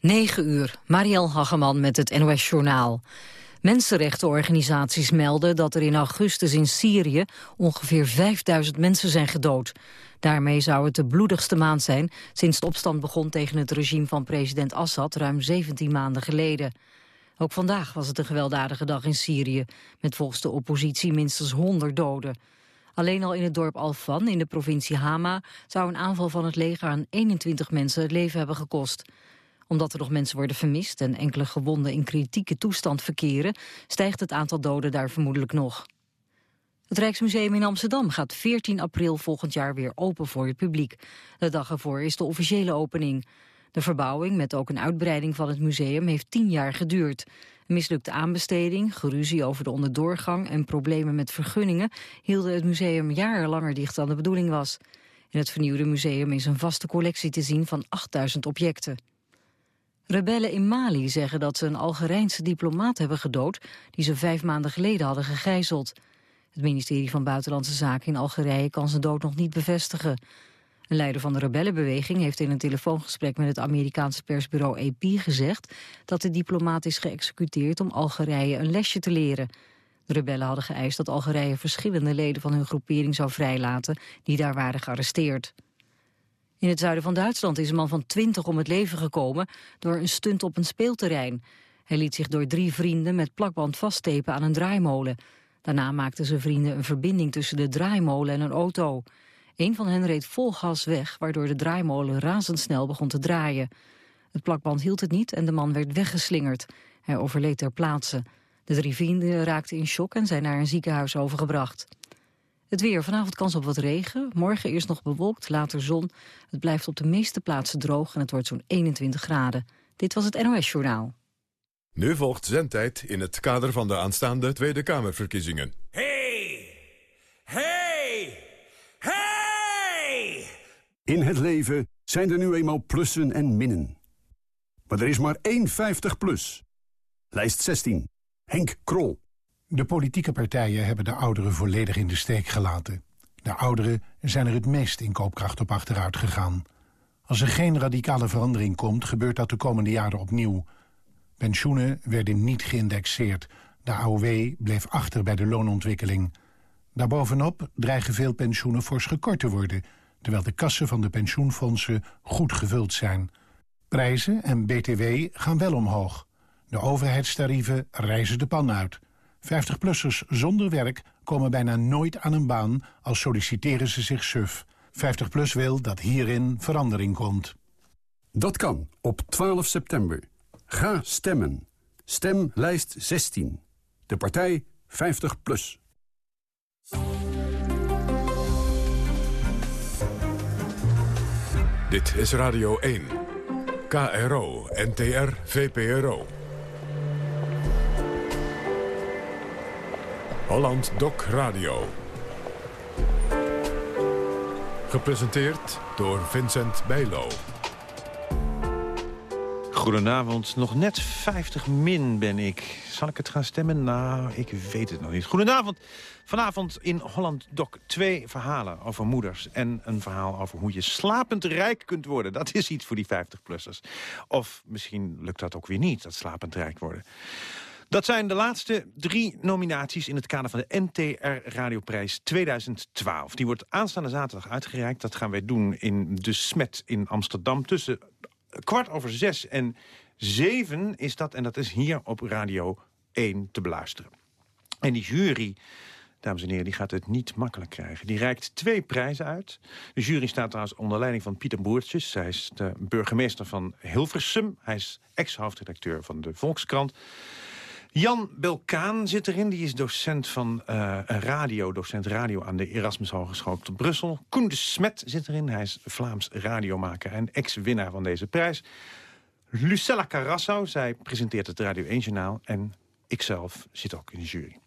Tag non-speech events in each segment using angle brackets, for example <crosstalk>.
9 uur, Marielle Hageman met het NOS Journaal. Mensenrechtenorganisaties melden dat er in augustus in Syrië ongeveer 5000 mensen zijn gedood. Daarmee zou het de bloedigste maand zijn sinds de opstand begon tegen het regime van president Assad ruim 17 maanden geleden. Ook vandaag was het een gewelddadige dag in Syrië, met volgens de oppositie minstens 100 doden. Alleen al in het dorp Al-Fan in de provincie Hama zou een aanval van het leger aan 21 mensen het leven hebben gekost omdat er nog mensen worden vermist en enkele gewonden in kritieke toestand verkeren, stijgt het aantal doden daar vermoedelijk nog. Het Rijksmuseum in Amsterdam gaat 14 april volgend jaar weer open voor het publiek. De dag ervoor is de officiële opening. De verbouwing, met ook een uitbreiding van het museum, heeft tien jaar geduurd. Een mislukte aanbesteding, geruzie over de onderdoorgang en problemen met vergunningen hielden het museum jarenlanger dicht dan de bedoeling was. In het vernieuwde museum is een vaste collectie te zien van 8000 objecten. Rebellen in Mali zeggen dat ze een Algerijnse diplomaat hebben gedood... die ze vijf maanden geleden hadden gegijzeld. Het ministerie van Buitenlandse Zaken in Algerije kan zijn dood nog niet bevestigen. Een leider van de rebellenbeweging heeft in een telefoongesprek... met het Amerikaanse persbureau AP gezegd... dat de diplomaat is geëxecuteerd om Algerije een lesje te leren. De rebellen hadden geëist dat Algerije verschillende leden van hun groepering zou vrijlaten... die daar waren gearresteerd. In het zuiden van Duitsland is een man van 20 om het leven gekomen door een stunt op een speelterrein. Hij liet zich door drie vrienden met plakband vaststepen aan een draaimolen. Daarna maakten zijn vrienden een verbinding tussen de draaimolen en een auto. Een van hen reed vol gas weg, waardoor de draaimolen razendsnel begon te draaien. Het plakband hield het niet en de man werd weggeslingerd. Hij overleed ter plaatse. De drie vrienden raakten in shock en zijn naar een ziekenhuis overgebracht. Het weer. Vanavond kans op wat regen. Morgen eerst nog bewolkt, later zon. Het blijft op de meeste plaatsen droog en het wordt zo'n 21 graden. Dit was het NOS Journaal. Nu volgt zendtijd in het kader van de aanstaande Tweede Kamerverkiezingen. Hey! Hey! Hey! In het leven zijn er nu eenmaal plussen en minnen. Maar er is maar één 50 plus. Lijst 16. Henk Krol. De politieke partijen hebben de ouderen volledig in de steek gelaten. De ouderen zijn er het meest in koopkracht op achteruit gegaan. Als er geen radicale verandering komt, gebeurt dat de komende jaren opnieuw. Pensioenen werden niet geïndexeerd. De AOW bleef achter bij de loonontwikkeling. Daarbovenop dreigen veel pensioenen fors gekort te worden... terwijl de kassen van de pensioenfondsen goed gevuld zijn. Prijzen en BTW gaan wel omhoog. De overheidstarieven reizen de pan uit... 50-plussers zonder werk komen bijna nooit aan een baan als solliciteren ze zich suf. 50PLUS wil dat hierin verandering komt. Dat kan op 12 september. Ga stemmen. Stem lijst 16. De partij 50PLUS. Dit is Radio 1. KRO, NTR, VPRO. Holland Doc Radio. Gepresenteerd door Vincent Bijlo. Goedenavond, nog net 50 min ben ik. Zal ik het gaan stemmen? Nou, ik weet het nog niet. Goedenavond. Vanavond in Holland Doc twee verhalen over moeders... en een verhaal over hoe je slapend rijk kunt worden. Dat is iets voor die 50-plussers. Of misschien lukt dat ook weer niet, dat slapend rijk worden. Dat zijn de laatste drie nominaties in het kader van de NTR Radioprijs 2012. Die wordt aanstaande zaterdag uitgereikt. Dat gaan wij doen in De Smet in Amsterdam. Tussen kwart over zes en zeven is dat. En dat is hier op Radio 1 te beluisteren. En die jury dames en heren, die gaat het niet makkelijk krijgen. Die reikt twee prijzen uit. De jury staat trouwens onder leiding van Pieter Boertjes. Hij is de burgemeester van Hilversum. Hij is ex-hoofdredacteur van de Volkskrant. Jan Belkaan zit erin. Die is docent van uh, radio, docent radio aan de Erasmus Hogeschool te Brussel. Koen de Smet zit erin. Hij is Vlaams radiomaker en ex-winnaar van deze prijs. Lucella Carrasso, zij presenteert het Radio 1-journaal. En ikzelf zit ook in de jury.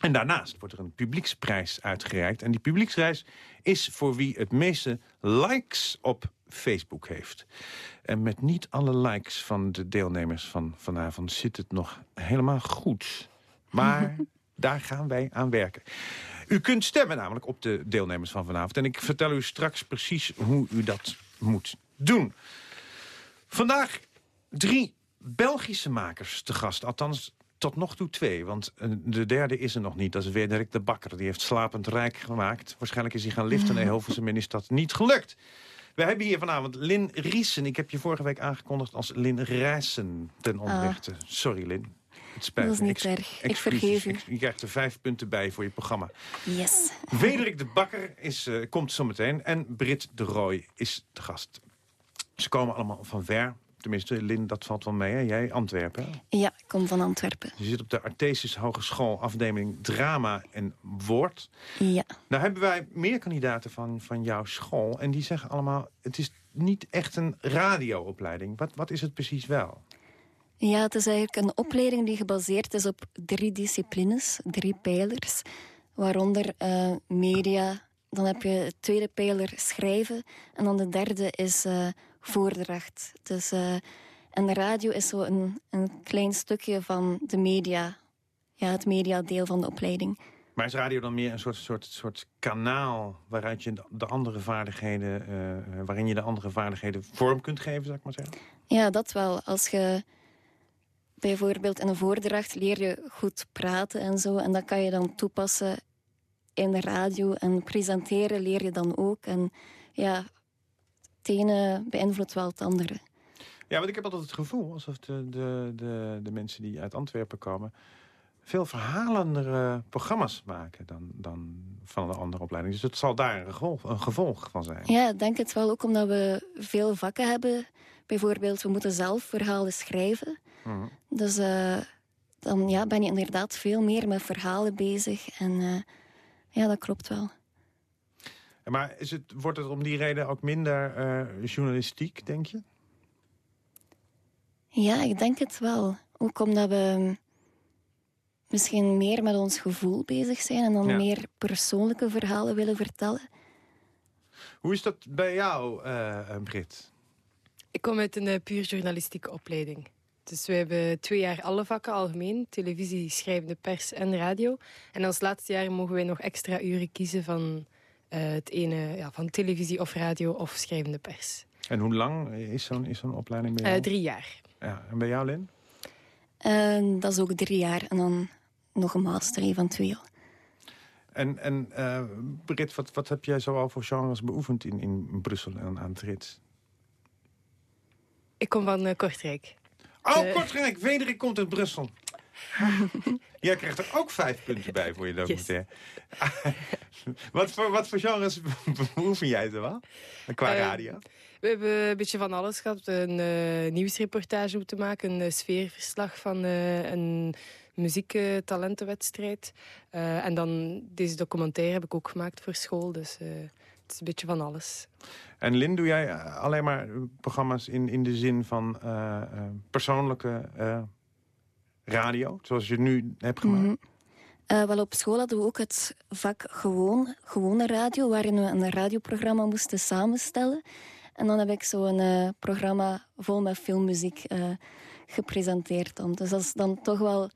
En daarnaast wordt er een publieksprijs uitgereikt. En die publieksprijs is voor wie het meeste likes op Facebook heeft. En met niet alle likes van de deelnemers van vanavond zit het nog helemaal goed. Maar <laughs> daar gaan wij aan werken. U kunt stemmen namelijk op de deelnemers van vanavond. En ik vertel u straks precies hoe u dat moet doen. Vandaag drie Belgische makers te gast. Althans, tot nog toe twee. Want eh, de derde is er nog niet. Dat is Wederik de Bakker. Die heeft slapend rijk gemaakt. Waarschijnlijk is hij gaan liften naar <laughs> Hilversum en is dat niet gelukt. We hebben hier vanavond Lin Riesen. Ik heb je vorige week aangekondigd als Lin Rijssen ten onrechte. Sorry, Lin. Het spijt Dat is niet erg. Ik vergeef u. Ex- Je krijgt er vijf punten bij voor je programma. Yes. Wederik de Bakker is, eh, komt zometeen. En Brit de Rooij is de gast. Ze komen allemaal van ver. Tenminste, Lin, dat valt wel mee. Hè? Jij Antwerpen. Ja, ik kom van Antwerpen. Je zit op de Artesis Hogeschool, afdeling Drama en Woord. Ja. Nou hebben wij meer kandidaten van, van jouw school. En die zeggen allemaal, het is niet echt een radioopleiding. Wat, wat is het precies wel? Ja, het is eigenlijk een opleiding die gebaseerd is op drie disciplines, drie pijlers. Waaronder eh, media, dan heb je het tweede pijler schrijven. En dan de derde is eh, voordracht. Dus, eh, en de radio is zo een, een klein stukje van de media. Ja, het mediadeel van de opleiding. Maar is radio dan meer een soort, soort, soort kanaal waaruit je de- de andere vaardigheden, eh, eh, waarin je de andere vaardigheden vorm kunt geven, zou ik maar zeggen? Ja, dat wel. Als je bijvoorbeeld in een voordracht leer je goed praten en zo. En dat kan je dan toepassen in de radio. En presenteren leer je dan ook. En ja, het ene beïnvloedt wel het andere. Ja, want ik heb altijd het gevoel alsof de, de, de, de mensen die uit Antwerpen komen... veel verhalendere programma's maken dan, dan van een andere opleiding. Dus het zal daar een gevolg, een gevolg van zijn. Ja, ik denk het wel ook omdat we veel vakken hebben. Bijvoorbeeld, we moeten zelf verhalen schrijven. Mhm. Dus eh, dan ja, ben je inderdaad veel meer met verhalen bezig. En eh, ja, dat klopt wel. Maar is het, wordt het om die reden ook minder eh, journalistiek, denk je? Ja, ik denk het wel. Ook omdat we misschien meer met ons gevoel bezig zijn en dan Ja. meer persoonlijke verhalen willen vertellen. Hoe is dat bij jou, eh eh, Brit? Ik kom uit een eh, puur journalistieke opleiding. Dus we hebben twee jaar alle vakken algemeen. Televisie, schrijvende pers en radio. En als laatste jaar mogen wij nog extra uren kiezen van het ene, ja, van televisie of radio of schrijvende pers. En hoe lang is zo'n is zo'n opleiding bij Eh, jou? drie jaar. Ja, en bij jou, Lin? En dat is ook drie jaar en dan nog een master eventueel. En, en eh, Brit, wat, wat heb jij zoal voor genres beoefend in, in Brussel en aan het Rit? Ik kom van eh, Kortrijk. Oh, Eh. Kortrijk, Wederik komt uit Brussel. Jij krijgt er ook vijf punten bij voor je documentaire. <laughs> wat, voor, wat voor genres <laughs> beoefen jij zo wel? Qua Eh, radio? We hebben een beetje van alles gehad. Een eh, nieuwsreportage moeten maken, een eh, sfeerverslag van eh, een muziektalentenwedstrijd. Eh, en dan deze documentaire heb ik ook gemaakt voor school. Dus eh, het is een beetje van alles. En Lin, doe jij alleen maar programma's in, in de zin van eh, eh, persoonlijke eh, radio? Zoals je nu hebt gemaakt? Mhm. Eh, wel, op school hadden we ook het vak gewoon, gewone radio, waarin we een radioprogramma moesten samenstellen. En dan heb ik zo'n eh programma vol met filmmuziek eh, gepresenteerd. Dan. Dus dat is dan toch wel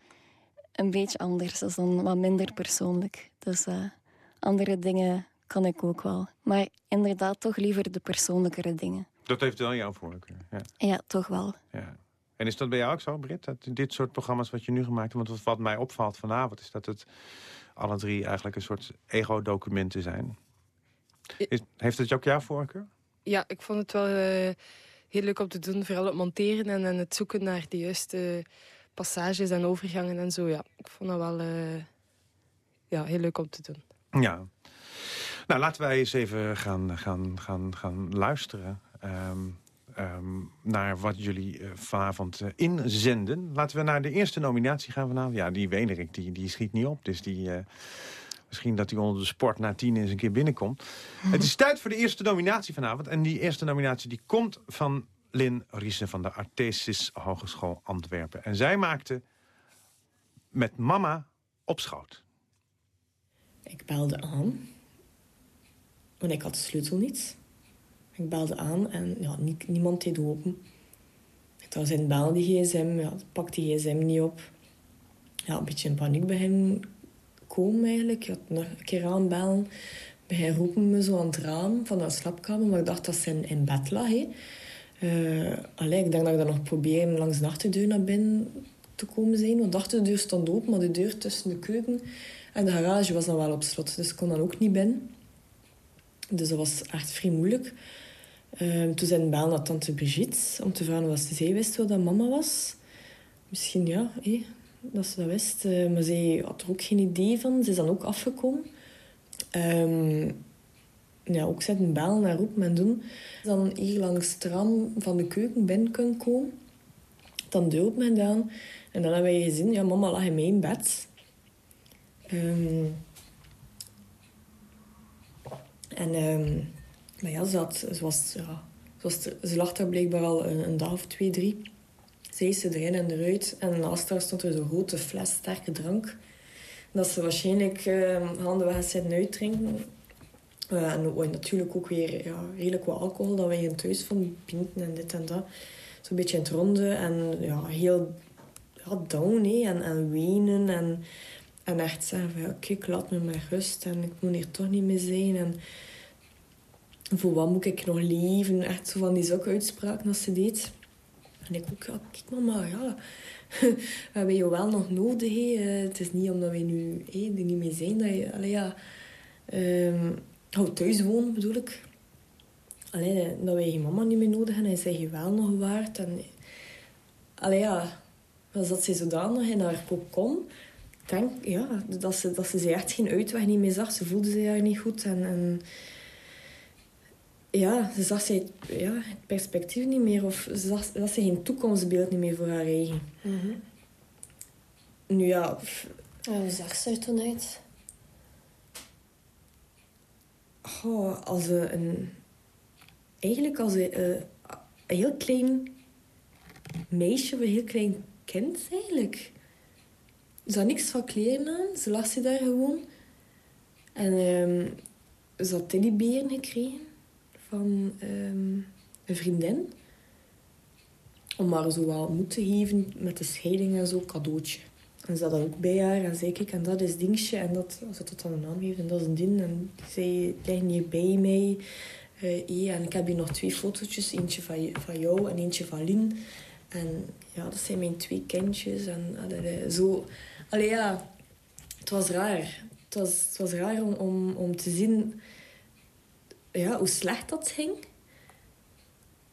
een beetje anders. Dat is dan wat minder persoonlijk. Dus andere dingen kan ik ook wel. Maar inderdaad toch liever de persoonlijkere dingen. Dat heeft wel jouw voorkeur. Ja, Ja, toch wel. ja. En is dat bij jou ook zo, Britt? Dat dit soort programma's wat je nu gemaakt hebt... want wat, mij opvalt vanavond is dat het alle drie eigenlijk een soort ego-documenten zijn. Is, heeft het ook jouw voorkeur? Ja, ik vond het wel eh, heel leuk om te doen. Vooral het monteren en, en het zoeken naar de juiste passages en overgangen en zo. Ja, ik vond dat wel eh, ja, heel leuk om te doen. Ja. Nou, laten wij eens even gaan, gaan, gaan, gaan luisteren... ehm, ehm, naar wat jullie eh, vanavond eh, inzenden. Laten we naar de eerste nominatie gaan vanavond. Ja, die Wederik, die, die schiet niet op. Dus die, eh, misschien dat hij onder de sport na tien eens een keer binnenkomt. <laughs> Het is tijd voor de eerste nominatie vanavond. En die eerste nominatie die komt van Lin Riesen van de Artesis Hogeschool Antwerpen. En zij maakte met mama op schoot. Ik belde aan. Want ik had de sleutel niet. Ik belde aan en ja, nie- niemand deed open. Ik was in bellen, die gsm. Ja, pakte die gsm niet op. Ja, een beetje in paniek begin komen eigenlijk. Had nog een keer aanbellen. Begin roepen me zo aan het raam van de slaapkamer. Maar ik dacht dat ze in, bed lag. hè. Allee, ik denk dat ik dan nog probeer langs de achterdeur naar binnen te komen zijn. Want de achterdeur stond open, maar de deur tussen de keuken en de garage was dan wel op slot. Dus ik kon dan ook niet binnen. Dus dat was echt vrij moeilijk. Uh, toen zijn bel naar tante Brigitte om te vragen of zij wist wat dat mama was. Misschien ja, hé, dat ze dat wist. Uh, maar zij had er ook geen idee van. Ze is dan ook afgekomen. Um, ja, ook zetten bel naar roep en doen. Dan hier langs het raam van de keuken binnen kunnen komen. Dan deur men dan. En dan hebben wij gezien, ja, mama lag in mijn bed. Um, en um, maar ja, ze, ze, was, ja, ze, was, ze lag daar blijkbaar al een, een, dag of twee, drie. Zij is ze erin en eruit. En naast haar stond er zo'n grote fles sterke drank. Dat ze waarschijnlijk uh, handen weg zitten uitdrinken. Uh, en natuurlijk ook weer ja, redelijk wat alcohol dat wij in thuis van pinten en dit en dat. Zo'n beetje in het ronde en ja, heel down hè, en, en wenen. En, en echt zeggen van ja, kijk, laat me maar rust en ik moet hier toch niet meer zijn. En voor wat moet ik nog leven? Echt zo van die zulke uitspraken als ze deed. En ik ook, ja, kijk mama, ja, <laughs> we hebben je wel nog nodig. Hè. Het is niet omdat we nu er niet meer zijn dat je, allee, ja, um, hou thuis wonen bedoel ik. Allee, dat wij je mama niet meer nodig hebben, en zeg je wel nog waard. En, allee, ja, als dat ze zodanig in haar kop kon, ja, dat ze, dat ze, echt geen uitweg niet meer zag. Ze voelde zich haar niet goed en ja, ze zag ze ja, het perspectief niet meer. Of ze zag, ze geen toekomstbeeld niet meer voor haar eigen. Mm -hmm. Nu ja... hoe zag ze er toen uit? Oh, als een... Eigenlijk als een, uh, een heel klein meisje of een heel klein kind eigenlijk. Ze had niks van kleren aan. Ze lag ze daar gewoon. En um, ze had teddyberen gekregen van um, een vriendin. Om haar zo wat moed te geven met de scheiding en zo, cadeautje. En ze had dat ook bij haar en zei ik, en dat is dingetje. En dat, als ze dat dan een naam geeft, en dat is een ding. En zij liggen hier bij mij. Uh, en ik heb hier nog twee fotootjes. Eentje van, van jou en eentje van Lien. En ja, dat zijn mijn twee kindjes. En zo... Allee, ja, het was raar. Het was, het was raar om, om, om te zien ja, hoe slecht dat ging.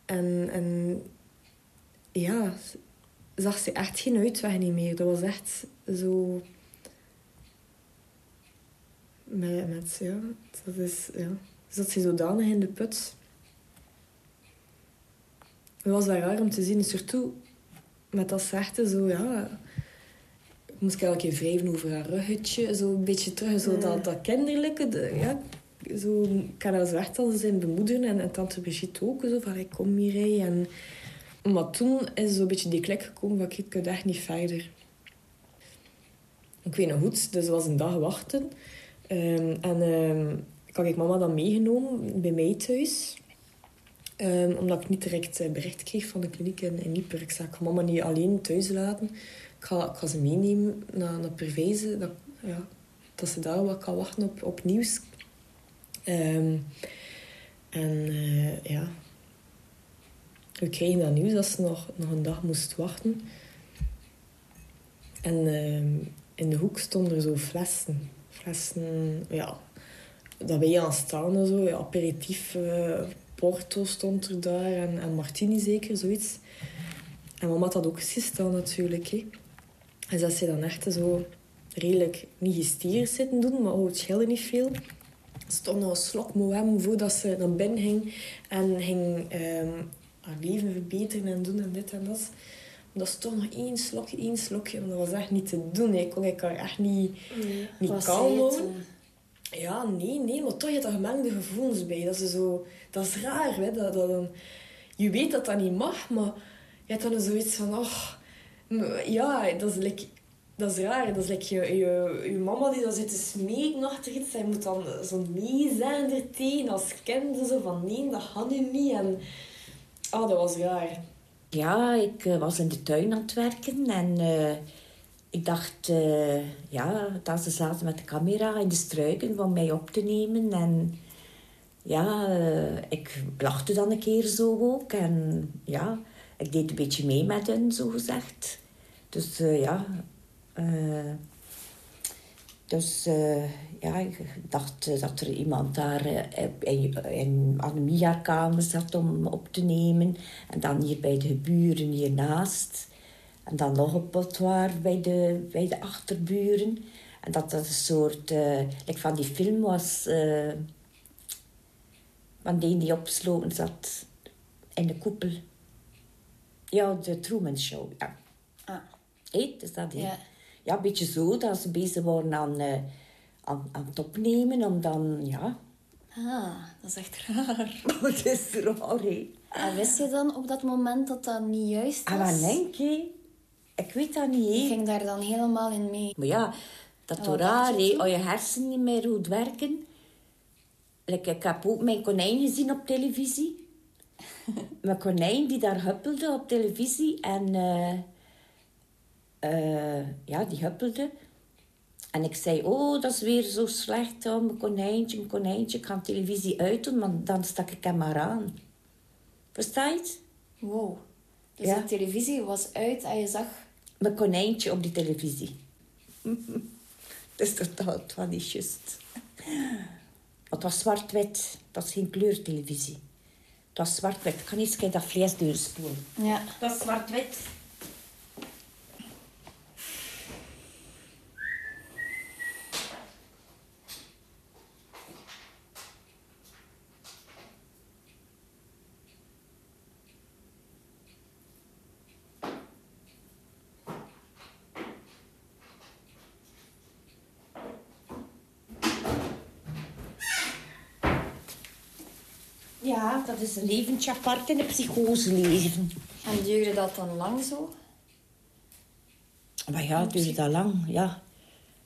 En, en ja, zag ze echt geen uitweg niet meer. Dat was echt zo... Met, met ja, dat is, ja. Zat ze zodanig in de put. Het was wel raar om te zien, surtout met dat zachte zo, ja... Moest ik elke keer wrijven over haar ruggetje, zo een beetje terug, zo dat, dat kinderlijke. De, ja, zo, zo echt als zijn bemoederen. En, en tante Brigitte ook. Zo van, ik kom hier. En, maar toen is zo'n beetje die klik gekomen van, ik kan niet verder. Ik weet nog goed, dus was een dag wachten. Um, en um, ik had mama dan meegenomen bij mij thuis. Um, omdat ik niet direct eh, bericht kreeg van de kliniek in, in Nieper. Ik zei, ik mama niet alleen thuis laten. Ik ga, ze meenemen naar, naar Perwijze. Dat, ja, dat ze daar wat kan wachten op, op nieuws. Um, en uh, ja, we kregen dat nieuws dat ze nog, nog een dag moest wachten. En uh, in de hoek stonden er zo flessen. Flessen, ja, dat wij aan staan zo. Aperitief, uh, Porto stond er daar en, en Martini zeker, zoiets. En mama had dat ook gestaan natuurlijk. Hè. En dat ze dan echt zo redelijk niet gestierd zitten doen, maar oh, het scheelde niet veel stond nog een slok moem voordat ze naar binnen ging. En ging um, haar leven verbeteren en doen en dit en dat. Maar dat is toch nog één slokje, één slokje. En dat was echt niet te doen. Ik kon ik haar echt niet, nee, niet kalm houden. Ja, nee, nee. Maar toch, je hebt gemengde gevoelens bij. Dat is, zo, dat is raar. Hè? Dat, dat, je weet dat dat niet mag, maar je hebt dan zoiets van... Oh, ja, dat is like, dat is raar. Dat is je, je, mama die dan zit te smeken achter iets. Zij moet dan zo nee zijn er tegen als kind. Zo van nee, dat gaat nu niet. En oh, dat was raar. Ja, ik uh, was in de tuin aan het werken. En uh, ik dacht, uh, ja, dat ze zaten met de camera in de struiken om mij op te nemen. En ja, eh, ik lachte dan een keer zo ook. En ja, ik deed een beetje mee met hen, zo gezegd. Dus eh, ja... eh, dus eh, ja, ik dacht eh, dat er iemand daar in, in Annemie zat om op te nemen. En dan hier bij de buren hiernaast. En dan nog op potwaar bij de, bij de achterburen. En dat dat een soort... eh like van die film was... eh van die die opgesloten zat in de koepel. Ja, de Truman Show, ja. Ah. Hé, is dat? Ja. Ja, een beetje zo, dat ze bezig waren aan, eh, aan, aan het opnemen, om dan, ja... Ah, dat is echt raar. <laughs> Het is raar, hè? En wist je dan op dat moment dat dat niet juist was? En wat denk je? Ik weet dat niet, hè? ging daar dan helemaal in mee. Maar ja, dat is toch raar, hè? toen? Als je hersenen niet meer goed werken. Like, ik heb ook mijn konijn gezien op televisie. <laughs> mijn konijn die daar huppelde op televisie. En eh, eh, ja, die huppelde. En ik zei, oh, dat is weer zo slecht. Oh, mijn konijntje, mijn konijntje. Ik ga televisie uitdoen, maar dan stak ik hem maar aan. Versta je het? Wow. Dus Ja. de televisie was uit en je zag... Mijn konijntje op die televisie. <laughs> Dat is totaal het was niet juist. Het was zwart-wit. Het was geen kleurtelevisie. Het was zwart-wit. Ik kan niet eens dat vlees doorspoelen. Ja. Dat is zwart-wit. Ja, dat is een leventje apart in een psychose leven. En duurde dat dan lang zo? Maar ja, het duurde dat lang, ja.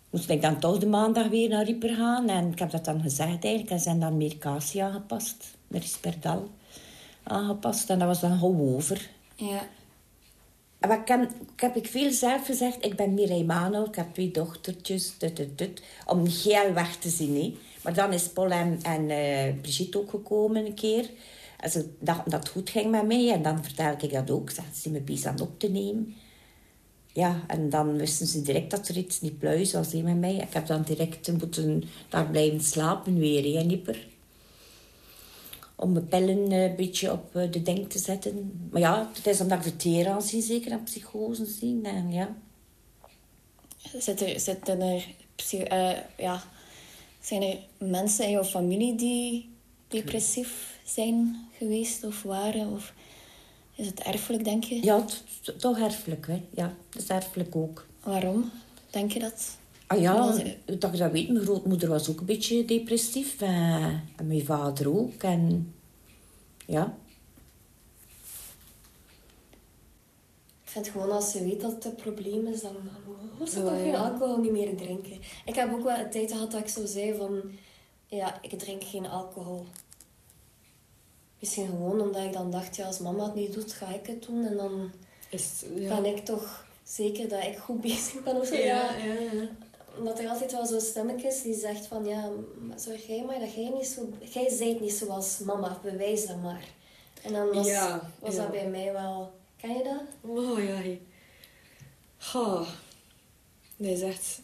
Moest ik dan toch de maandag weer naar Rieper gaan. En ik heb dat dan gezegd eigenlijk. En zijn dan medicatie aangepast. Met Risperdal aangepast. En dat was dan gewoon over. Ja. En wat ik, heb, ik heb ik veel zelf gezegd. Ik ben Mireille Mano. Ik heb twee dochtertjes. Tut, tut, tut, om niet heel weg te zien. Hè. Maar dan is Paul en, en eh, Brigitte ook gekomen een keer. En ze dachten dat het goed ging met mij. En dan vertelde ik dat ook. Ze zijn me bezig op te nemen. Ja, en dan wisten ze direct dat er iets niet pluis was hè, met mij. Ik heb dan direct moeten daar blijven slapen weer hè, in Ieper. Om mijn pillen eh, een beetje op eh, de denk te zetten. Maar ja, het is omdat ik de zie, zeker aan psychose zien. En ja. Zit er, zitten er... ja. Zijn er mensen in jouw familie die depressief zijn geweest of waren? Of is het erfelijk, denk je? Ja, toch erfelijk, hè. Ja, dat is erfelijk ook. Waarom? Denk je dat? Ah ja, dat je dat weet, mijn grootmoeder was ook een beetje depressief. eh, en mijn vader ook. En ja, vind gewoon als je weet dat het een probleem is, dan moet je Oh, toch geen alcohol niet meer drinken. Ik heb ook wel een tijd gehad dat ik zo zei van... Ja, ik drink geen alcohol. Misschien gewoon omdat ik dan dacht, ja, als mama het niet doet, ga ik het doen. En dan Is, ja. ben ik toch zeker dat ik goed <laughs> bezig ben of zo. Ja, ja, ja. Omdat er altijd wel zo'n stemmetje is die zegt van... Ja, zorg jij maar dat jij niet zo... Jij zijt niet zoals mama, bewijs dat maar. En dan was, was dat bij mij wel... Ken je dat? Oh ja. hey. Ga. Nee, zegt.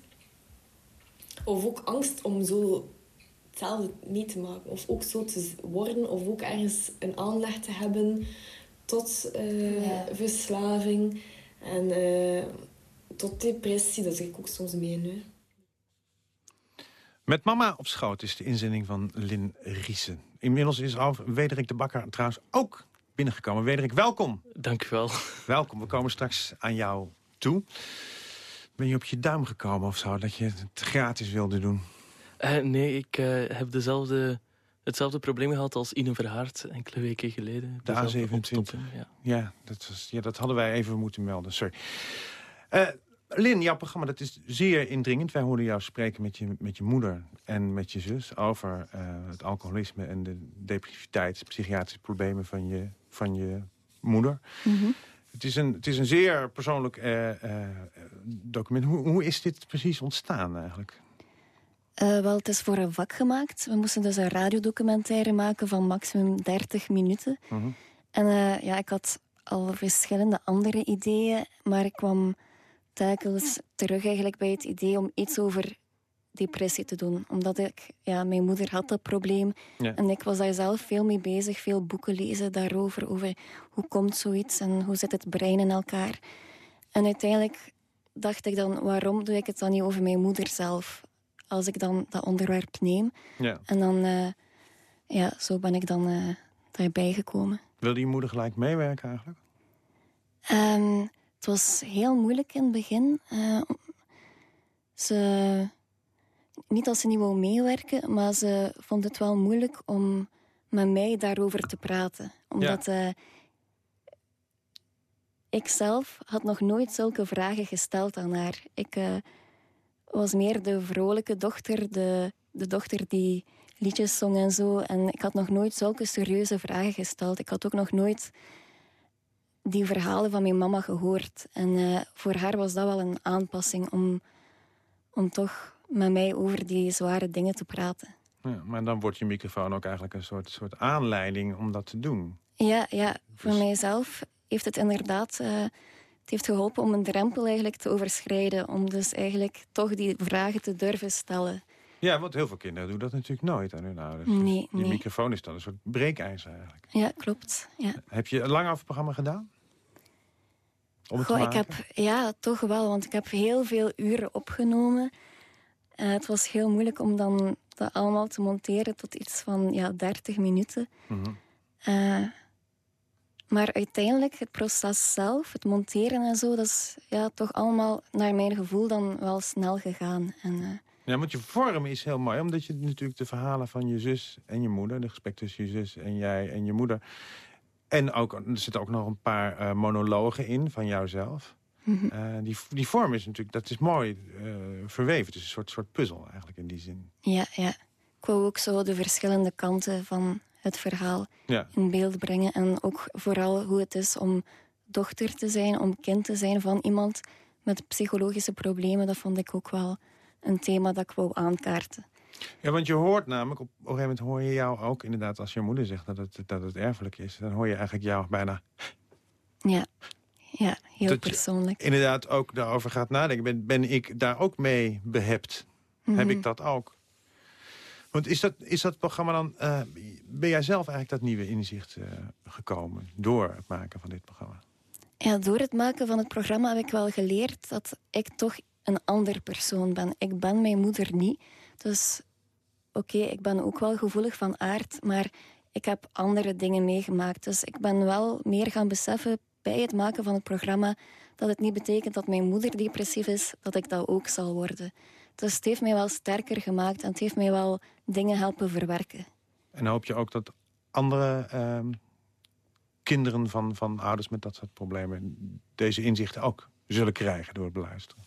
Of ook angst om zo hetzelfde mee te maken. Of ook zo te worden. Of ook ergens een aanleg te hebben tot eh, Ja. verslaving. En eh, tot depressie. Dat zeg ik ook soms mee nu. Met mama op schoot is de inzending van Lin Riesen. Inmiddels is Alf Wederik de Bakker trouwens ook binnengekomen. Wederik, welkom. Dank u wel. Welkom, we komen straks aan jou toe. Ben je op je duim gekomen of zo, dat je het gratis wilde doen? Eh, nee, ik eh, heb dezelfde, hetzelfde probleem gehad als Ine Verhaard enkele weken geleden. De Dezelfde A27. opstopping, Ja. Ja dat, was, ja, dat hadden wij even moeten melden, sorry. Eh, Lin, jouw programma dat is zeer indringend. Wij hoorden jou spreken met je, met je moeder en met je zus... over eh, het alcoholisme en de depressiviteit... psychiatrische problemen van je, van je moeder. Het is een, het is een zeer persoonlijk eh, eh, document. Hoe, hoe is dit precies ontstaan eigenlijk? Uh, wel, het is voor een vak gemaakt. We moesten dus een radiodocumentaire maken van maximum 30 minuten. Mhm. En uh, ja, ik had al verschillende andere ideeën, maar ik kwam telkens terug eigenlijk bij het idee om iets over depressie te doen. Omdat ik, ja, mijn moeder had dat probleem. Ja. En ik was daar zelf veel mee bezig. Veel boeken lezen daarover. Over hoe komt zoiets en hoe zit het brein in elkaar. En uiteindelijk dacht ik dan, waarom doe ik het dan niet over mijn moeder zelf? Als ik dan dat onderwerp neem. Ja. En dan, uh, ja, zo ben ik dan uh, daarbij gekomen. Wilde je moeder gelijk meewerken eigenlijk? Um, het was heel moeilijk in het begin. Uh, ze, niet dat ze niet wou meewerken, maar ze vond het wel moeilijk om met mij daarover te praten. Omdat ja. uh, ik zelf had nog nooit zulke vragen gesteld aan haar. Ik uh, was meer de vrolijke dochter, de, de dochter die liedjes zong en zo. En ik had nog nooit zulke serieuze vragen gesteld. Ik had ook nog nooit die verhalen van mijn mama gehoord. En uh, voor haar was dat wel een aanpassing om, om toch met mij over die zware dingen te praten. Ja, maar dan wordt je microfoon ook eigenlijk een soort, soort aanleiding om dat te doen. Ja, ja voor dus... mijzelf heeft het inderdaad... Uh, het heeft geholpen om een drempel eigenlijk te overschrijden. Om dus eigenlijk toch die vragen te durven stellen. Ja, want heel veel kinderen doen dat natuurlijk nooit aan hun ouders. Nee, dus die nee. microfoon is dan een soort breekijzer eigenlijk. Ja, klopt. Ja. Heb je lang over het programma gedaan? Om het Goh, te ik heb, ja, toch wel, want ik heb heel veel uren opgenomen. Uh, het was heel moeilijk om dan dat allemaal te monteren tot iets van ja, 30 minuten. Mm -hmm. uh, maar uiteindelijk, het proces zelf, het monteren en zo, dat is ja, toch allemaal naar mijn gevoel dan wel snel gegaan. En, uh, ja, want je vorm is heel mooi, omdat je natuurlijk de verhalen van je zus en je moeder, de gesprek tussen je zus en jij en je moeder, en ook, er zitten ook nog een paar monologen in van jouzelf. Mm -hmm. uh, die, die vorm is natuurlijk, dat is mooi uh, verweven. Het is een soort, soort puzzel eigenlijk in die zin. Ja, ja. Ik wou ook zo de verschillende kanten van het verhaal ja. in beeld brengen. En ook vooral hoe het is om dochter te zijn, om kind te zijn van iemand met psychologische problemen. Dat vond ik ook wel een thema dat ik wou aankaarten. Ja, want je hoort namelijk, op, op een gegeven moment hoor je jou ook inderdaad... als je moeder zegt dat het, dat het erfelijk is, dan hoor je eigenlijk jou bijna... Ja, ja heel dat persoonlijk. Inderdaad ook daarover gaat nadenken. Ben, ben ik daar ook mee behept? Mm -hmm. Heb ik dat ook? Want is dat, is dat programma dan... Uh, ben jij zelf eigenlijk dat nieuwe inzicht uh, gekomen... door het maken van dit programma? Ja, door het maken van het programma heb ik wel geleerd... dat ik toch een ander persoon ben. Ik ben mijn moeder niet. Dus oké, okay, ik ben ook wel gevoelig van aard... maar ik heb andere dingen meegemaakt. Dus ik ben wel meer gaan beseffen bij het maken van het programma... dat het niet betekent dat mijn moeder depressief is... dat ik dat ook zal worden. Dus het heeft mij wel sterker gemaakt... en het heeft mij wel dingen helpen verwerken. En hoop je ook dat andere uh, kinderen van, van ouders met dat soort problemen... deze inzichten ook zullen krijgen door het beluisteren?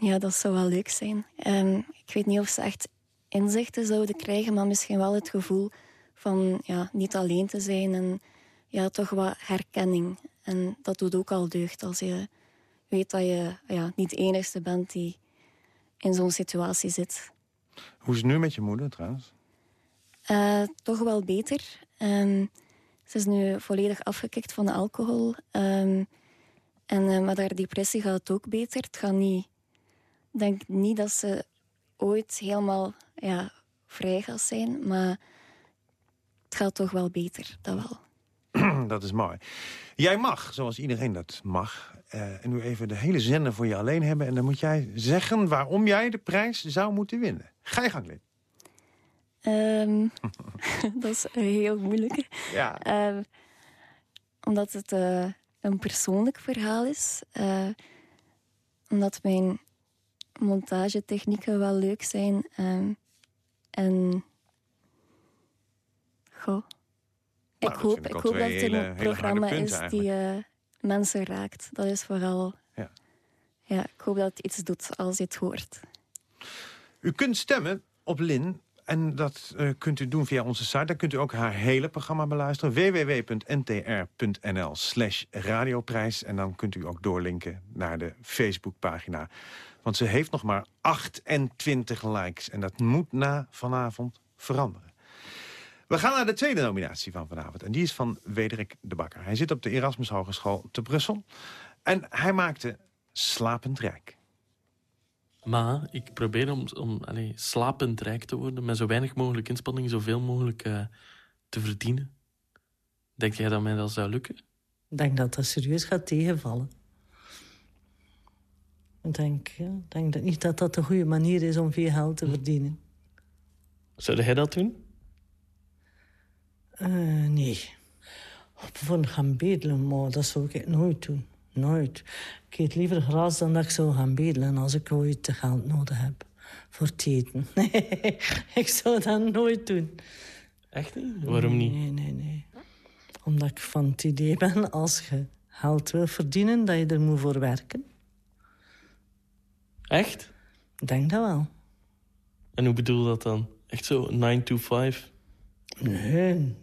Ja, dat zou wel leuk zijn. Um, ik weet niet of ze echt inzichten zouden krijgen... maar misschien wel het gevoel van ja, niet alleen te zijn... en ja, toch wat herkenning. En dat doet ook al deugd als je weet dat je ja, niet de enige bent... die in zo'n situatie zit. Hoe is het nu met je moeder trouwens? Uh, toch wel beter. Um, ze is nu volledig afgekikt van de alcohol. Um, en uh, met haar depressie gaat het ook beter. Het gaat niet... Ik denk niet dat ze ooit helemaal ja, vrij gaat zijn. Maar het gaat toch wel beter, dat wel. Dat is mooi. Jij mag, zoals iedereen dat mag... Uh, en nu even de hele zender voor je alleen hebben... en dan moet jij zeggen waarom jij de prijs zou moeten winnen. Ga je gang, Lin. Um, <laughs> <laughs> dat is heel moeilijk. Ja. Uh, omdat het uh, een persoonlijk verhaal is. Uh, omdat mijn montagetechnieken wel leuk zijn. Um, en... Goh. Nou, ik hoop, ik hoop dat het hele, een programma is eigenlijk. die mensen raakt. Dat is vooral... Ja. ja, ik hoop dat het iets doet als je het hoort. U kunt stemmen op Lin en dat uh, kunt u doen via onze site. Daar kunt u ook haar hele programma beluisteren. www.ntr.nl slash radioprijs. En dan kunt u ook doorlinken naar de Facebookpagina. Want ze heeft nog maar 28 likes. En dat moet na vanavond veranderen. We gaan naar de tweede nominatie van vanavond. En die is van Wederik de Bakker. Hij zit op de Erasmus Hogeschool te Brussel. En hij maakte Slapend Rijk. Maar ik probeer om, om allez, slapend rijk te worden... met zo weinig mogelijk inspanning zoveel mogelijk uh, te verdienen. Denk jij dat mij dat zou lukken? Ik denk dat dat serieus gaat tegenvallen. Ik denk, ja, denk dat niet dat dat de goede manier is om veel geld te verdienen. Zou jij dat doen? Uh, nee. Voor gaan bedelen, maar dat zou ik nooit doen. Nooit. Ik eet liever gras dan dat ik zou gaan bedelen als ik ooit te geld nodig heb. Voor het eten. <laughs> Nee, ik zou dat nooit doen. Echt niet? Waarom niet? Nee, nee, nee. Omdat ik van het idee ben, als je geld wil verdienen, dat je er moet voor werken. Echt? Ik denk dat wel. En hoe bedoel je dat dan? Echt zo 9 to 5? Nee,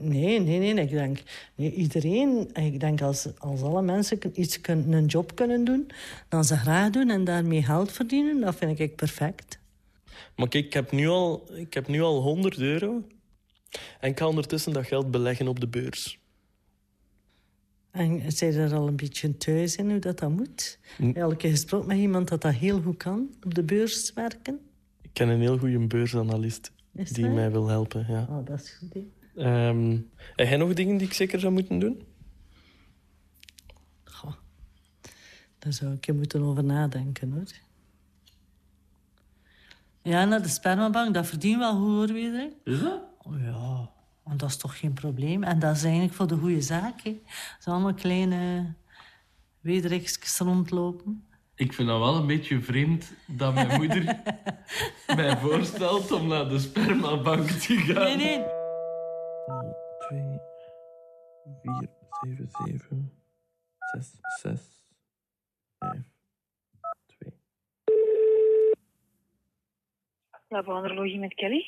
nee, nee, nee. Ik denk, nee, iedereen, ik denk als, als alle mensen iets kunnen, een job kunnen doen, dan ze graag doen en daarmee geld verdienen, dat vind ik perfect. Maar kijk, ik heb nu al, ik heb nu al 100 euro en ik ga ondertussen dat geld beleggen op de beurs. En zijn er al een beetje thuis in hoe dat, dat moet? Hm. Elke gesproken met iemand dat dat heel goed kan, op de beurs werken? Ik ken een heel goede beursanalist die mij wil helpen. Ja. Oh, dat is goed. Um, heb jij nog dingen die ik zeker zou moeten doen? Goh, daar zou ik je moeten over nadenken, hoor. Ja, naar de spermabank, dat verdient wel goed, hoor, weet Is dat? Oh, ja, want dat is toch geen probleem. En dat is eigenlijk voor de goede zaak, hè. Zo allemaal kleine wederikjes rondlopen. Ik vind dat wel een beetje vreemd dat mijn moeder <laughs> mij voorstelt om naar de spermabank te gaan. Nee, nee. 2, 4, 7, 7, 6, 6, 5, 2. Laboratorium met Kelly.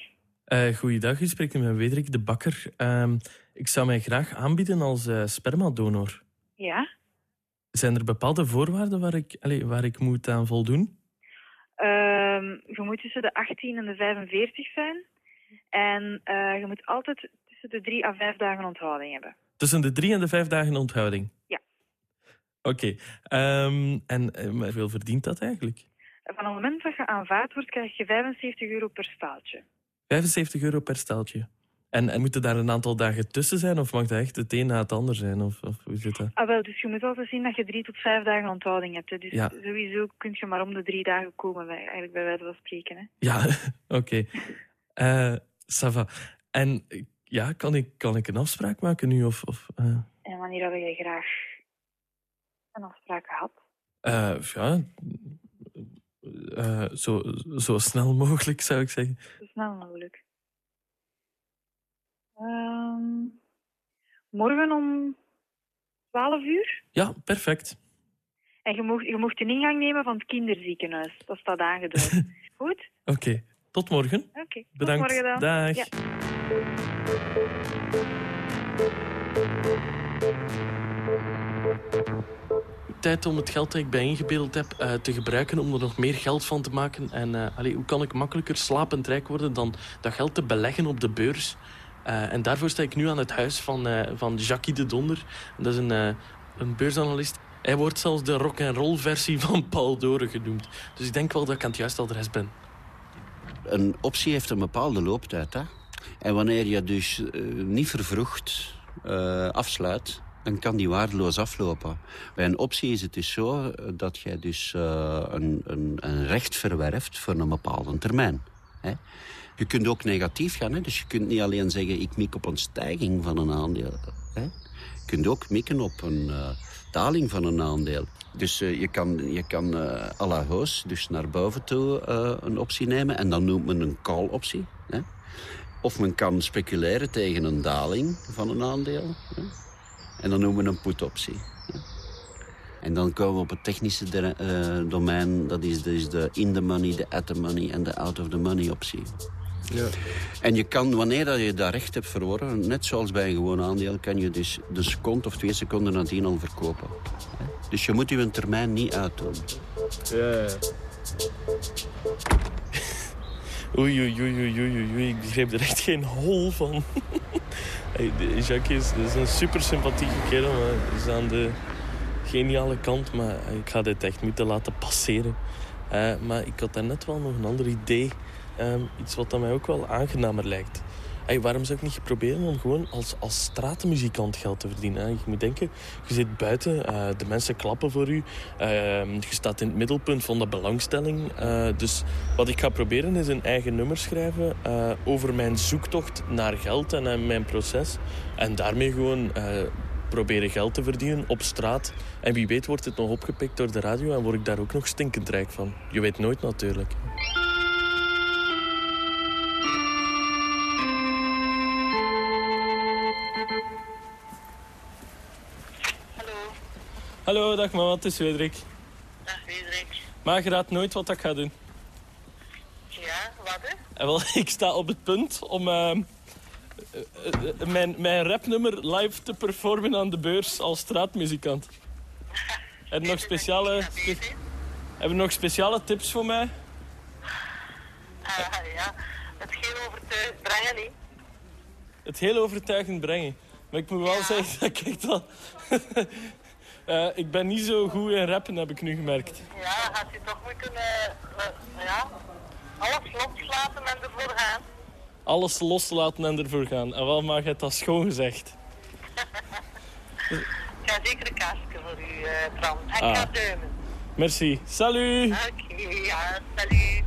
Uh, goeiedag, u spreekt met Wederik de Bakker. Uh, ik zou mij graag aanbieden als uh, spermadonor. Ja? Zijn er bepaalde voorwaarden waar ik, allez, waar ik moet aan voldoen? Uh, je moet tussen de 18 en de 45 zijn. En uh, je moet altijd tussen de drie à vijf dagen onthouding hebben. Tussen de drie en de vijf dagen onthouding? Ja. Oké. Okay. Um, en uh, hoeveel verdient dat eigenlijk? Van het moment dat je aanvaard wordt, krijg je 75 euro per staaltje. 75 euro per staaltje? En, en moeten daar een aantal dagen tussen zijn? Of mag dat echt het een na het ander zijn? Of, of hoe zit dat? Ah, wel, dus je moet altijd zien dat je drie tot vijf dagen onthouding hebt. Hè. Dus ja. sowieso kun je maar om de drie dagen komen, bij, eigenlijk bij wijze van spreken. Hè. Ja, <laughs> oké. Okay. Uh, Sava. En ja, kan ik, kan ik een afspraak maken nu? Of, of, uh... En wanneer had je graag een afspraak gehad? Uh, ja, zo, zo snel mogelijk zou ik zeggen. Zo snel mogelijk. Uh, morgen om 12 uur? Ja, perfect. En je mocht, je mocht een ingang nemen van het kinderziekenhuis. Dat staat aangeduid. <laughs> Goed? Oké, okay. tot morgen. Oké, okay. bedankt. Tot morgen dan. Dag. Ja. Tijd om het geld dat ik bijeengebeeld heb uh, te gebruiken om er nog meer geld van te maken. En uh, allee, hoe kan ik makkelijker slapend rijk worden dan dat geld te beleggen op de beurs? Uh, en daarvoor sta ik nu aan het huis van, uh, van Jackie de Donder. Dat is een, uh, een beursanalist. Hij wordt zelfs de rock-and-roll versie van Paul Doren genoemd. Dus ik denk wel dat ik aan het juiste adres ben. Een optie heeft een bepaalde looptijd. Hè? En wanneer je dus niet vervroegd afsluit, dan kan die waardeloos aflopen. Bij een optie is het dus zo dat je dus een, een, een recht verwerft voor een bepaalde termijn. Hè? Je kunt ook negatief gaan. Hè? Dus je kunt niet alleen zeggen, ik mik op een stijging van een aandeel. Hè? Je kunt ook mikken op een uh, daling van een aandeel. Dus uh, je kan, je kan uh, à la hoos, dus naar boven toe een optie nemen. En dan noemt men een call-optie. Of men kan speculeren tegen een daling van een aandeel. Hè? En dan noemen we een put-optie. En dan komen we op het technische domein. Dat is dus de in the money, de at the money en de out of the money optie. Ja. En je kan, wanneer dat je dat recht hebt verworven, net zoals bij een gewoon aandeel, kan je dus de seconde of twee seconden nadien al verkopen. Dus je moet je termijn niet uitdoen. Ja. <laughs> Oei, oei, oei, oei, oei, oei, ik begreep er echt geen hol van. <laughs> hey, Jacques is, is, een super sympathieke kerel, maar is aan de geniale kant. Maar ik ga dit echt moeten laten passeren. Uh, maar ik had net wel nog een ander idee. Um, iets wat mij ook wel aangenamer lijkt. Waarom zou ik niet proberen om gewoon als, als stratenmuzikant geld te verdienen? Hè? Je moet denken, je zit buiten, uh, de mensen klappen voor u. Uh, je staat in het middelpunt van de belangstelling. Uh, dus wat ik ga proberen is een eigen nummer schrijven over mijn zoektocht naar geld en mijn proces. En daarmee gewoon proberen geld te verdienen op straat. En wie weet wordt het nog opgepikt door de radio en word ik daar ook nog stinkend rijk van. Je weet nooit natuurlijk. Hallo, dag mama, het is Wederik. Dag Wederik. Maar je raadt nooit wat ik ga doen. Ja, wat hè? En wel, <laughs> ik sta op het punt om uh, uh, uh, mijn, mijn rapnummer live te performen aan de beurs als straatmuzikant. <laughs> Heb je nog speciale, spe hebben nog speciale tips voor mij? ja, het heel overtuigend brengen niet. Het heel overtuigend brengen. Maar ik moet wel ja. zeggen <laughs> dat ik dat... Uh, ik ben niet zo goed in rappen, heb ik nu gemerkt. Ja, had je toch moeten... Uh, ja, alles loslaten en ervoor gaan. Alles loslaten en ervoor gaan. En wel mag het dat schoon gezegd. ik ga zeker een kastje voor u, uh, Bram. En ik ah. ga deumen. Merci. Salut! Oké, okay, ja, salut.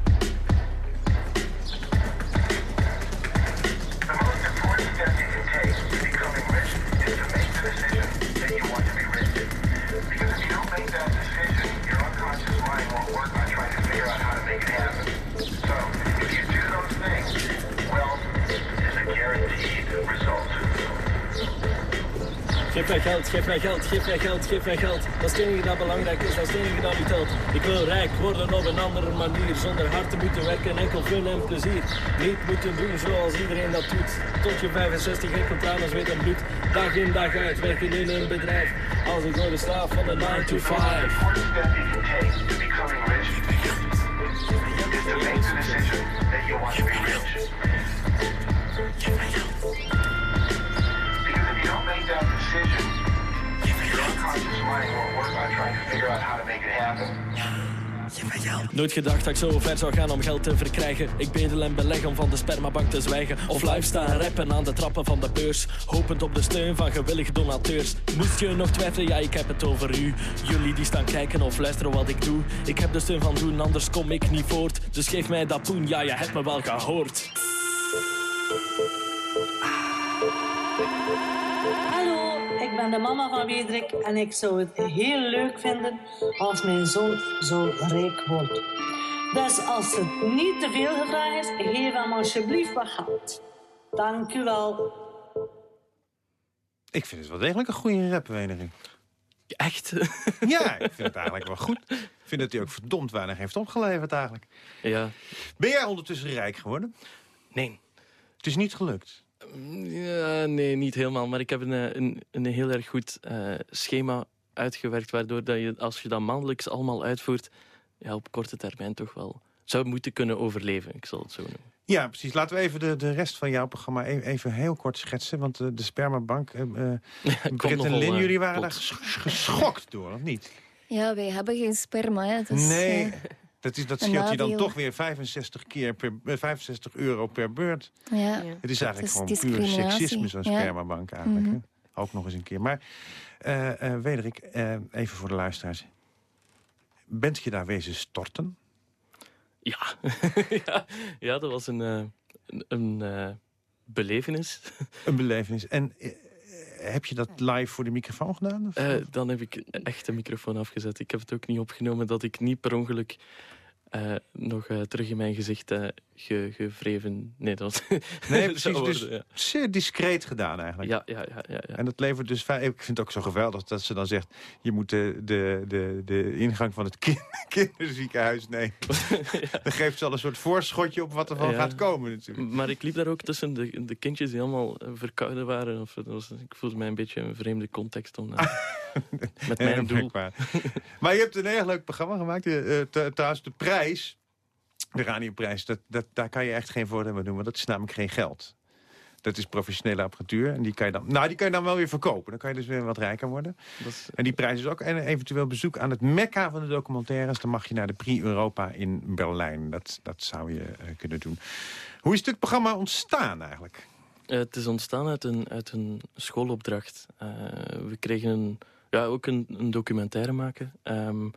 The most important step you can take to becoming rich is to make the decision Geef mij geld, geef mij geld, geef mij geld, geef mij geld. Dat is het enige dat belangrijk is, dat is het enige dat niet telt. Ik wil rijk worden op een andere manier, zonder hard te moeten werken, enkel fun en plezier. Niet moeten doen zoals iedereen dat doet. Tot je 65 enkel tranen, zweet en bloed. Dag in dag uit, werken in een bedrijf. Als ik door de slaaf van de 9 to 5. Nooit gedacht dat ik zo ver zou gaan om geld te verkrijgen. Ik bedel en beleg om van de spermabank te zwijgen. Of live staan rappen aan de trappen van de beurs. Hopend op de steun van gewillige donateurs. Moest je nog twijfelen, ja ik heb het over u. Jullie die staan kijken of luisteren wat ik doe. Ik heb de steun van doen, anders kom ik niet voort. Dus geef mij dat poen, ja je hebt me wel gehoord. Ik ben de mama van Wederik en ik zou het heel leuk vinden als mijn zoon zo rijk wordt. Dus als het niet te veel gevraagd is, geef hem alsjeblieft wat geld. Dank u wel. Ik vind het wel degelijk een goede rapvereniging. Echt? <laughs> Ja, ik vind het eigenlijk wel goed. Ik vind dat hij ook verdomd weinig heeft opgeleverd eigenlijk. Ja. Ben jij ondertussen rijk geworden? Nee. Het is niet gelukt? Ja, nee, niet helemaal. Maar ik heb een, eh, een, een heel erg goed uh, schema uitgewerkt... waardoor dat je, als je dat maandelijks allemaal uitvoert... Ja, op korte termijn toch wel zou moeten kunnen overleven. Ik zal het zo noemen. Ja, precies. Laten we even de, de rest van jouw programma even, even heel kort schetsen. Want de, de spermabank, uh, <laughs> ja, Britt en Lin, jullie waren daar geschokt door, of niet? Ja, wij hebben geen sperma. Hè. Dus, nee, dat, is, dat scheelt je dan toch weer 65, keer per, 65 eh, euro per beurt. Ja. Het is eigenlijk gewoon puur seksisme, zo'n spermabank eigenlijk. Mm Ook nog eens een keer. Maar uh, uh, Wederik, uh, even voor de luisteraars. Bent je daar wezen storten? Ja, <laughs> ja, ja, dat was een, een, een belevenis. Een belevenis. En heb je dat live voor de microfoon gedaan? Uh, dan heb ik echt de microfoon afgezet. Ik heb het ook niet opgenomen dat ik niet per ongeluk eh, nog eh, terug in mijn gezicht eh, ge, gevreven. Nee, dat was... Nee, precies. Dus ja. zeer discreet gedaan eigenlijk. Ja, ja, ja, ja, ja. En dat levert dus... Ik vind het ook zo geweldig dat ze dan zegt... je moet de, de, de, de ingang van het kind, <laughs> kinderziekenhuis nemen. <laughs> Dan geeft ze al een soort voorschotje op wat er van Ja. gaat komen natuurlijk. Maar ik liep daar ook tussen de, de kindjes die allemaal verkouden waren. Of, dat was, ik voelde mij een beetje een vreemde context om <laughs> met mijn doel. maar je hebt een heel leuk programma gemaakt. Eh, eh, t- trouwens, de prijs, de radioprijs, dat, dat, daar kan je echt geen voordeel mee doen. Want dat is namelijk geen geld. Dat is professionele apparatuur. En die kan je dan, nou, die kan je dan wel weer verkopen. Dan kan je dus weer wat rijker worden. Dat is- En die prijs is ook een eventueel bezoek aan het mekka van de documentaires. Dan mag je naar de Prix Europa in Berlijn. Dat, dat zou je eh, kunnen doen. Hoe is dit programma ontstaan eigenlijk? Eh, het is ontstaan uit een, uit een schoolopdracht. Eh, we kregen een, ja, ook een, een documentaire maken. Ehm,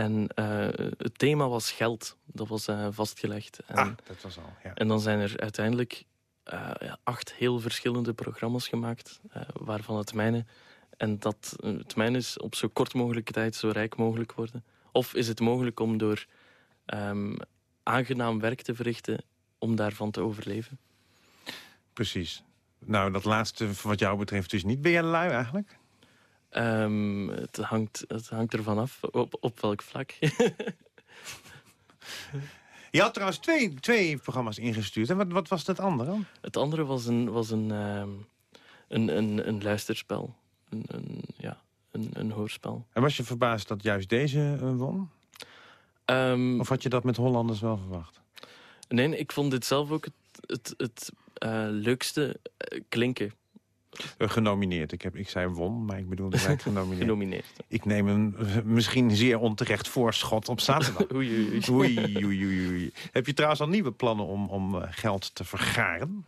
en eh, het thema was geld. Dat was eh, vastgelegd. En, Ah, dat was al, ja. en dan zijn er uiteindelijk eh, acht heel verschillende programma's gemaakt. waarvan het mijne. En dat, het mijne is op zo kort mogelijke tijd zo rijk mogelijk worden. Of is het mogelijk om door ehm, aangenaam werk te verrichten... om daarvan te overleven? Precies. Nou, dat laatste wat jou betreft dus niet. Ben jij lui eigenlijk? Ehm, het, hangt, het hangt ervan af op, op welk vlak. <laughs> Je had trouwens twee, twee programma's ingestuurd. En wat, wat was dat andere? het andere was een, was een, ehm, een, een, een luisterspel. Een, een, ja, een, een hoorspel. En was je verbaasd dat juist deze eh, won? Ehm, Of had je dat met Hollanders wel verwacht? nee, ik vond dit zelf ook het, het, het eh, leukste eh, klinken. Eh, genomineerd. Ik, heb, ik zei won, maar ik bedoelde <laughs> gelijk genomineerd. Genomineerd. Ik neem een eh, misschien zeer onterecht voorschot op zaterdag. <laughs> Oei, oei, oei. Oei, oei. Heb je trouwens al nieuwe plannen om, om eh, geld te vergaren?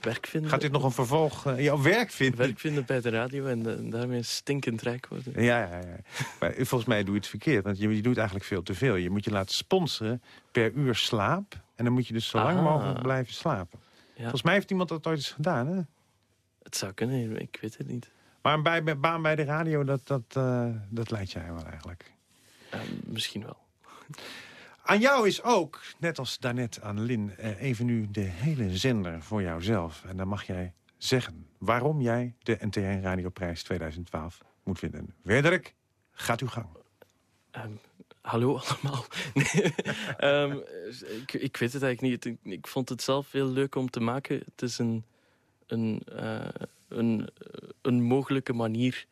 Werk vinden. Gaat dit nog een vervolg... eh, jouw werk vinden? Werk vinden bij de radio en, daarmee stinkend rijk worden. Ja, ja, ja. Maar volgens mij doe je het verkeerd. Want je, je doet eigenlijk veel te veel. Je moet je laten sponsoren per uur slaap. En dan moet je dus zo lang Ah. mogelijk blijven slapen. Volgens mij heeft iemand dat ooit eens gedaan, hè? Het zou kunnen, ik weet het niet. Maar een bij, bij- baan bij de radio, dat, dat, eh, dat lijkt jij wel eigenlijk. Eh, misschien wel. Aan jou is ook, net als daarnet aan Lin, eh, even nu de hele zender voor jouzelf. En dan mag jij zeggen waarom jij de NTR Radioprijs 2012 moet winnen. Wederik, gaat uw gang. Ehm, hallo allemaal. <laughs> Ehm, ik, ik weet het eigenlijk niet. Ik, vond het zelf heel leuk om te maken. Het is een, een, eh, een, mogelijke manier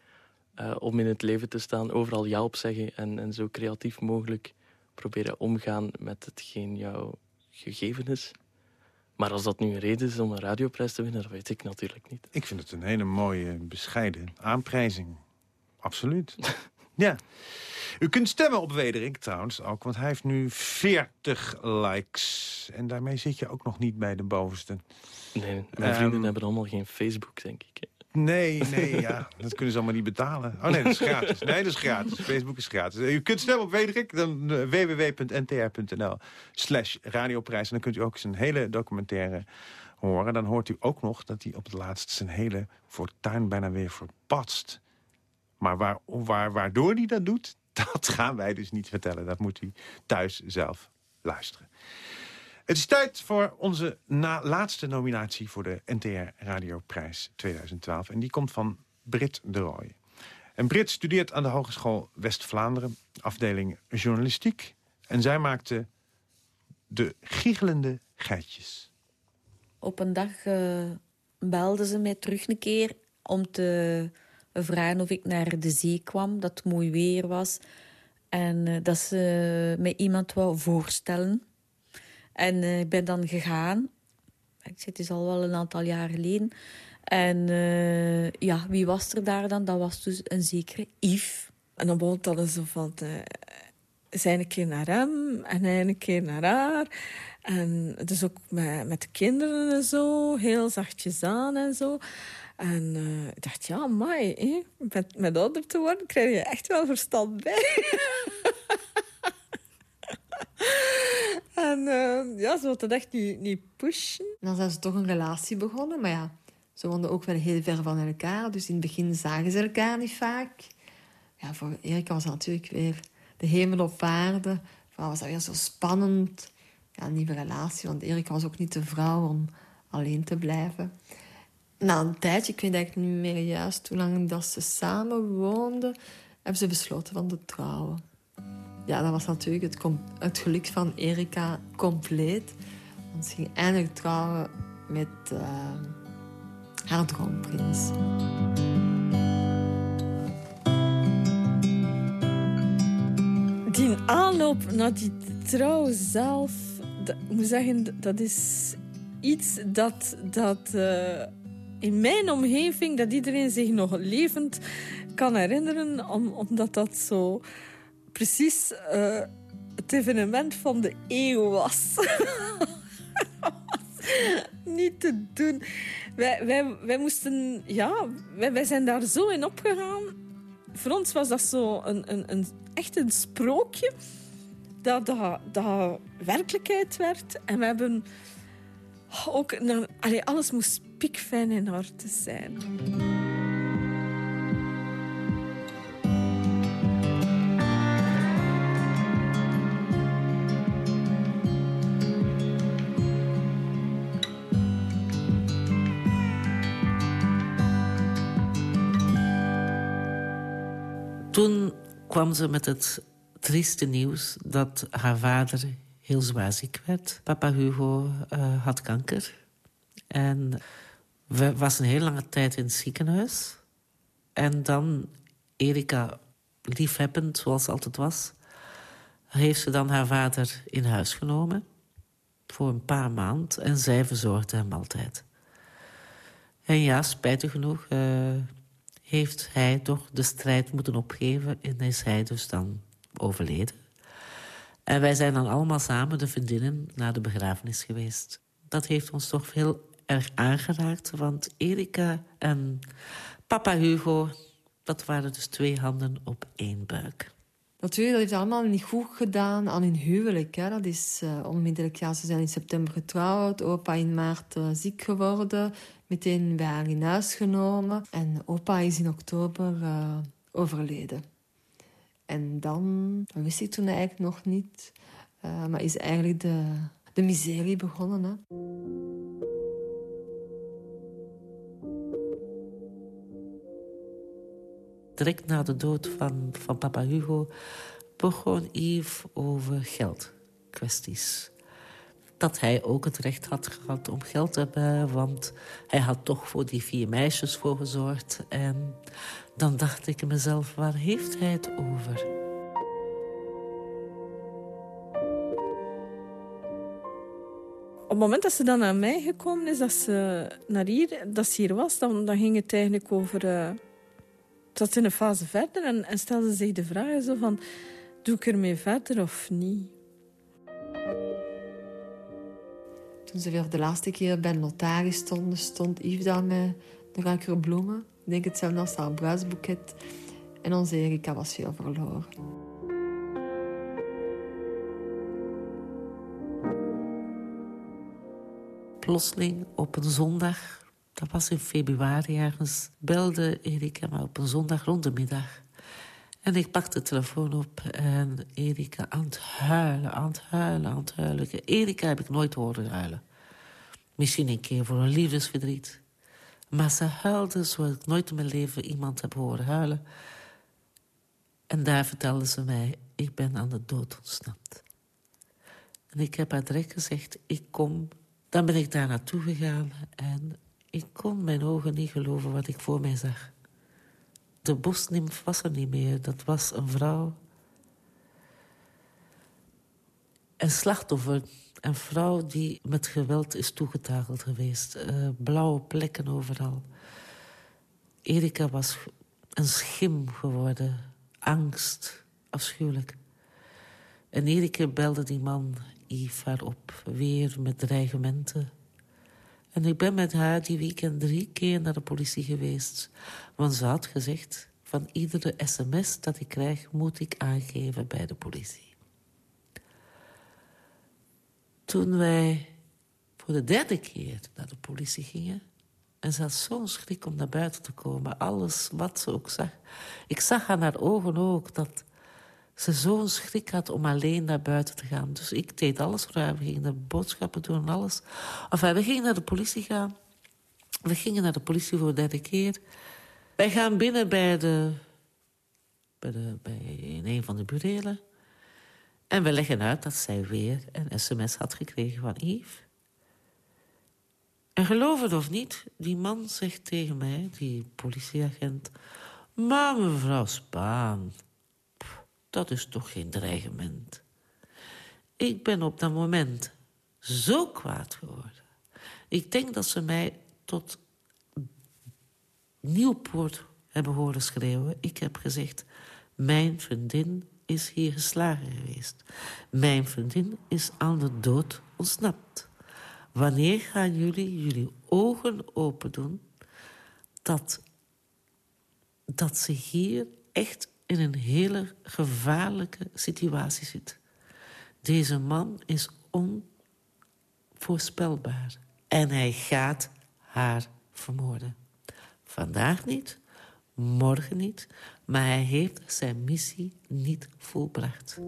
eh, om in het leven te staan. Overal ja op zeggen en, en zo creatief mogelijk proberen omgaan met hetgeen jou gegeven is. Maar als dat nu een reden is om een radioprijs te winnen, dat weet ik natuurlijk niet. Ik vind het een hele mooie, bescheiden aanprijzing. Absoluut. <laughs> ja. U kunt stemmen op Wederik trouwens ook, want hij heeft nu 40 likes. En daarmee zit je ook nog niet bij de bovenste. Nee, mijn Ehm, vrienden hebben allemaal geen Facebook, denk ik. Nee, nee, ja. <laughs> Dat kunnen ze allemaal niet betalen. Oh nee, dat is gratis. Nee, dat is gratis. Facebook is gratis. U kunt stemmen op Wederik. Dan eh, www.ntr.nl slash radioprijs. En dan kunt u ook zijn hele documentaire horen. Dan hoort u ook nog dat hij op het laatst zijn hele fortuin bijna weer verpatst. Maar waar, waar, waardoor hij dat doet, dat gaan wij dus niet vertellen. Dat moet u thuis zelf luisteren. Het is tijd voor onze laatste nominatie voor de NTR Radioprijs 2012. En die komt van Brit de Rooij. En Brit studeert aan de Hogeschool West-Vlaanderen, afdeling journalistiek. En zij maakte de giechelende geitjes. Op een dag eh belde ze mij terug een keer om te vragen of ik naar de zee kwam, dat het mooi weer was. En eh, dat ze mij iemand wou voorstellen. En eh, ik ben dan gegaan. Ik is al wel een aantal jaar geleden. En eh, ja, wie was er daar dan? Dat was dus een zekere Yves. En dan begon het dan zo van... eh, zij een keer naar hem en hij een keer naar haar. En dus ook met, met de kinderen en zo, heel zachtjes aan en zo. En eh, ik dacht, ja, hè? Met, met ouder te worden krijg je echt wel verstand bij. <laughs> en eh, ja, ze wilde het echt niet, niet pushen. Dan zijn ze toch een relatie begonnen, maar ja, ze woonden ook wel heel ver van elkaar. Dus in het begin zagen ze elkaar niet vaak. Ja, voor Erika was dat natuurlijk weer de hemel op aarde. Vooral was dat weer zo spannend. Ja, een nieuwe relatie, want Erika was ook niet de vrouw om alleen te blijven. Na een tijdje, ik weet eigenlijk niet meer juist hoe lang dat ze samen woonden, hebben ze besloten van te trouwen. Ja, dat was natuurlijk het, geluk van Erika compleet. Want ze ging eindelijk trouwen met eh, haar droomprins. Die aanloop naar die trouw zelf, ik moet zeggen, dat is iets dat, dat eh, in mijn omgeving, dat iedereen zich nog levend kan herinneren, om, omdat dat zo precies eh, het evenement van de eeuw was. <laughs> Niet te doen. Wij, wij, wij moesten, ja, wij, wij zijn daar zo in opgegaan. Voor ons was dat zo een, een, een, echt een sprookje dat, dat, dat werkelijkheid werd. En we hebben ook... Naar, allee, alles moest pikfijn in orde zijn. Toen kwam ze met het trieste nieuws dat haar vader heel zwaar ziek werd. Papa Hugo eh, had kanker. En we was een heel lange tijd in het ziekenhuis. En dan, Erika, liefhebbend zoals altijd was... heeft ze dan haar vader in huis genomen. Voor een paar maanden. En zij verzorgde hem altijd. En ja, spijtig genoeg... eh, heeft hij toch de strijd moeten opgeven en is hij dus dan overleden. En wij zijn dan allemaal samen, de vriendinnen, naar de begrafenis geweest. Dat heeft ons toch heel erg aangeraakt, want Erika en papa Hugo... dat waren dus twee handen op één buik. Natuurlijk, dat heeft allemaal niet goed gedaan aan hun huwelijk. Hè. Dat is eh, onmiddellijk, ja, ze zijn in september getrouwd. Opa in maart eh, ziek geworden. Meteen bij haar in huis genomen. En opa is in oktober eh, overleden. En dan, wist ik toen eigenlijk nog niet. eh, maar is eigenlijk de, de miserie begonnen. Hè. Direct na de dood van, van papa Hugo begon Yves over geldkwesties. Dat hij ook het recht had gehad om geld te hebben, want hij had toch voor die vier meisjes voor gezorgd. En dan dacht ik mezelf, waar heeft hij het over? Op het moment dat ze dan naar mij gekomen is, dat ze, naar hier, dat ze hier was, dan, dan ging het eigenlijk over... eh tot in een fase verder en, en stelde zich de vraag zo van... Doe ik ermee verder of niet? Toen ze weer de laatste keer bij de notaris stonden, stond Yves daar met de ruiker bloemen. Ik denk hetzelfde als haar bruidsboeket. En onze Erika was veel verloren. Plotseling op een zondag, dat was in februari ergens, belde Erika me op een zondag rond de middag. En ik pakte de telefoon op en Erika aan het huilen, aan het huilen, aan het huilen. Erika heb ik nooit horen huilen. Misschien een keer voor een liefdesverdriet. Maar ze huilde zoals ik nooit in mijn leven iemand heb horen huilen. En daar vertelde ze mij, ik ben aan de dood ontsnapt. En ik heb haar direct gezegd, ik kom. Dan ben ik daar naartoe gegaan en ik kon mijn ogen niet geloven wat ik voor mij zag. De bosnimf was er niet meer, dat was een vrouw. Een slachtoffer, een vrouw die met geweld is toegetakeld geweest. Eh, blauwe plekken overal. Erika was een schim geworden, angst, afschuwelijk. En Erika belde die man haar op, weer met dreigementen. En ik ben met haar die weekend drie keer naar de politie geweest. Want ze had gezegd, van iedere sms dat ik krijg... moet ik aangeven bij de politie. Toen wij voor de derde keer naar de politie gingen... en ze had zo'n schrik om naar buiten te komen. Alles wat ze ook zag. Ik zag aan haar ogen ook dat ze zo'n schrik had om alleen naar buiten te gaan. Dus ik deed alles voor haar. We gingen naar boodschappen doen en alles. Enfin, we gingen naar de politie gaan. We gingen naar de politie voor de derde keer. Wij gaan binnen bij, de, bij, de, in een van de burelen. En we leggen uit dat zij weer een sms had gekregen van Yves. En geloof het of niet, die man zegt tegen mij, die politieagent... Maar mevrouw Spaan, dat is toch geen dreigement. Ik ben op dat moment zo kwaad geworden. Ik denk dat ze mij tot Nieuwpoort hebben horen schreeuwen. Ik heb gezegd, mijn vriendin is hier geslagen geweest. Mijn vriendin is aan de dood ontsnapt. Wanneer gaan jullie jullie ogen open doen dat, dat ze hier echt in een hele gevaarlijke situatie zit? Deze man is onvoorspelbaar en hij gaat haar vermoorden. Vandaag niet, morgen niet, maar hij heeft zijn missie niet volbracht.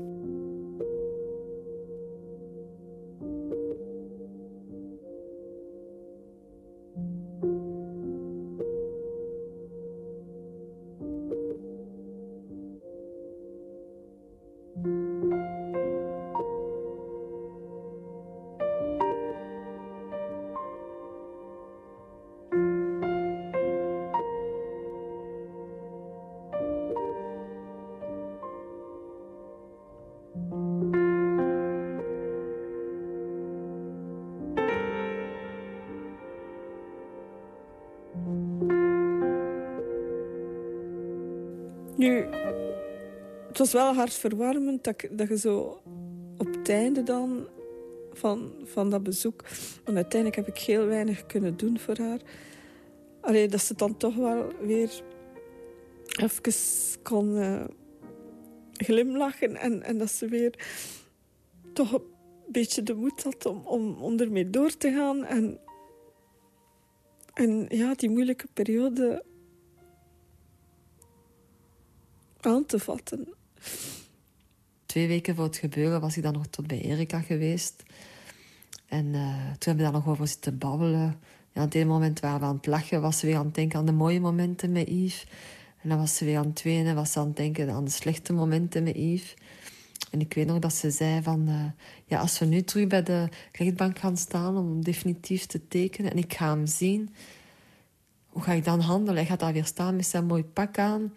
Was wel hartverwarmend dat, dat je zo op het einde dan van, van dat bezoek... Want uiteindelijk heb ik heel weinig kunnen doen voor haar. Allee, dat ze dan toch wel weer even kon eh, glimlachen. En, en dat ze weer toch een beetje de moed had om, om, om ermee door te gaan. En, en ja, die moeilijke periode aan te vatten. Twee weken voor het gebeuren was ik dan nog tot bij Erika geweest. En eh, toen hebben we daar nog over zitten babbelen. Ja, ene moment waren we aan het lachen, was ze weer aan het denken aan de mooie momenten met Yves. En dan was ze weer aan het wenen, was ze aan het denken aan de slechte momenten met Yves. En ik weet nog dat ze zei van... eh, ja, als we nu terug bij de rechtbank gaan staan om definitief te tekenen... en ik ga hem zien, hoe ga ik dan handelen? Hij gaat daar weer staan met zijn mooi pak aan...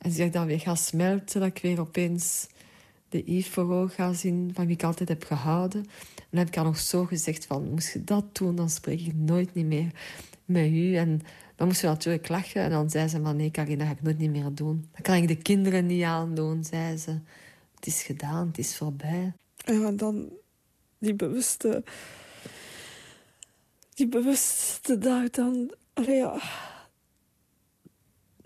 En zeg dan weer gaan smelten, dat ik weer opeens de Yves ogen ga zien van wie ik altijd heb gehouden. En dan heb ik haar nog zo gezegd van, moest je dat doen, dan spreek ik nooit niet meer met u. En dan moest ze natuurlijk lachen. En dan zei ze van, nee Karin, dat ga ik nooit niet meer doen. Dat kan ik de kinderen niet aandoen, zei ze. Het is gedaan, het is voorbij. Ja, dan die bewuste... Die bewuste dag dan... Allee, ja.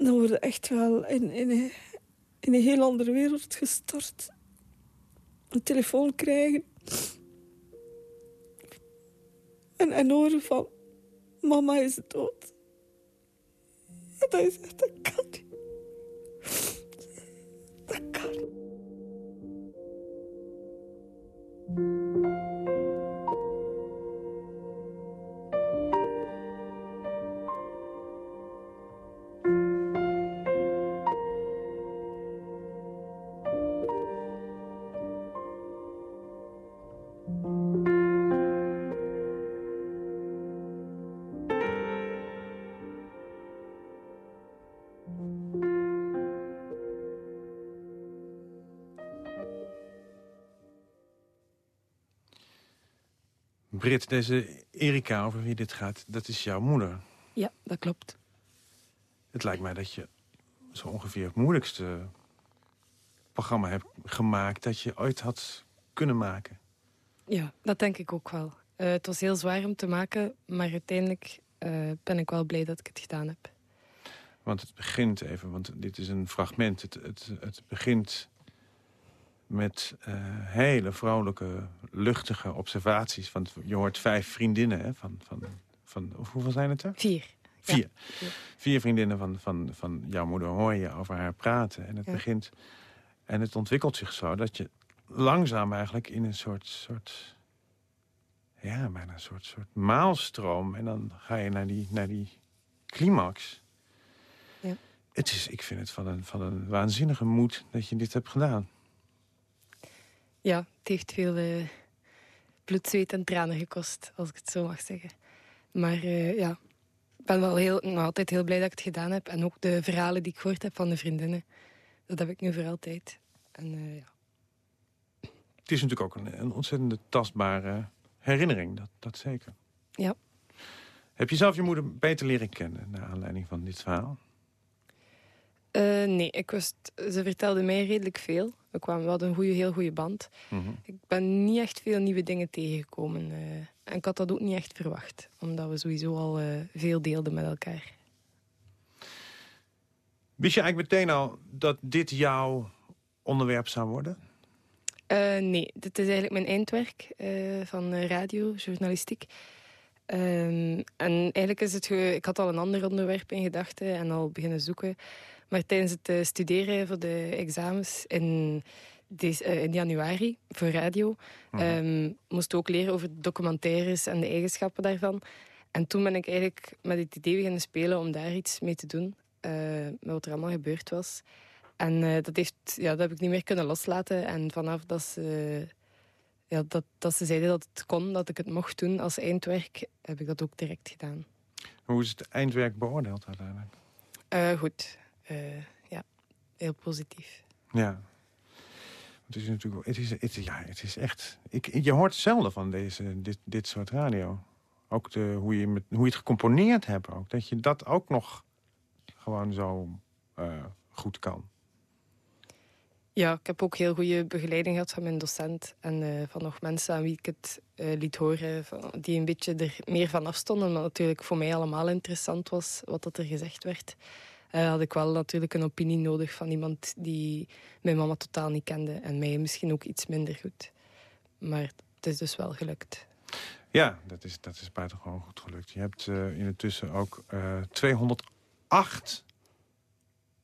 Dan word je echt wel in, in, een, in een heel andere wereld gestort. Een telefoon krijgen. En, en horen van... Mama is dood. En dat is echt... Dat kan niet. Dat. Brit, deze Erika over wie dit gaat, dat is jouw moeder. Ja, dat klopt. Het lijkt mij dat je zo ongeveer het moeilijkste programma hebt gemaakt... dat je ooit had kunnen maken. Ja, dat denk ik ook wel. Eh, het was heel zwaar om te maken, maar uiteindelijk eh, ben ik wel blij dat ik het gedaan heb. Want het begint even, want dit is een fragment. Het, het, het begint met eh, hele vrolijke, luchtige observaties. Van, je hoort vijf vriendinnen, hè, van, van, van, of hoeveel zijn het er? Vier. Vier. Vier vriendinnen van, van, van jouw moeder hoor je over haar praten. En het Ja. begint... En het ontwikkelt zich zo dat je langzaam eigenlijk in een soort... soort ja, bijna een soort, soort maalstroom. En dan ga je naar die, naar die climax. Ja. Het is, ik vind het van een, van een waanzinnige moed dat je dit hebt gedaan. Ja, het heeft veel eh, bloed, zweet en tranen gekost, als ik het zo mag zeggen. Maar eh, ja, ik ben wel heel, nog altijd heel blij dat ik het gedaan heb. En ook de verhalen die ik gehoord heb van de vriendinnen. Dat heb ik nu voor altijd. En eh, ja. Het is natuurlijk ook een, een ontzettende tastbare herinnering, dat, dat zeker. Ja. Heb je zelf je moeder beter leren kennen... naar aanleiding van dit verhaal? Eh, nee, ik wist, ze vertelde mij redelijk veel. We, kwamen, we hadden een goede, heel goede band. Mhm. Ik ben niet echt veel nieuwe dingen tegengekomen. eh, en ik had dat ook niet echt verwacht. Omdat we sowieso al eh, veel deelden met elkaar. Wist je eigenlijk meteen al dat dit jouw onderwerp zou worden? Nee, dit is eigenlijk mijn eindwerk van radio, journalistiek. Ehm, en eigenlijk is het... Ik had al een ander onderwerp in gedachten en al beginnen zoeken. Maar tijdens het eh, studeren voor de examens in, deze- eh, in januari voor radio... ehm, moesten we ook leren over documentaires en de eigenschappen daarvan. En toen ben ik eigenlijk met het idee beginnen spelen om daar iets mee te doen. eh, met wat er allemaal gebeurd was. En dat, heeft, ja, dat heb ik niet meer kunnen loslaten. En vanaf dat ze, ja, dat, dat ze zeiden dat het kon, dat ik het mocht doen als eindwerk, heb ik dat ook direct gedaan. Hoe is het eindwerk beoordeeld uiteindelijk? Goed. Eh, ja, heel positief. Ja. Het is natuurlijk... Het is, het, ja, het is echt... Ik, je hoort zelden van deze, dit, dit soort radio. Ook de, hoe, je met, hoe je het gecomponeerd hebt ook. Dat je dat ook nog gewoon zo eh, goed kan. Ja, ik heb ook heel goede begeleiding gehad van mijn docent. En eh, van nog mensen aan wie ik het eh, liet horen. Van, die een beetje er meer van afstonden. Maar natuurlijk voor mij allemaal interessant was wat dat er gezegd werd. Eh, had ik wel natuurlijk een opinie nodig van iemand die mijn mama totaal niet kende. En mij misschien ook iets minder goed. Maar het is dus wel gelukt. Ja, dat is, dat is buitengewoon goed gelukt. Je hebt eh intussen ook eh 208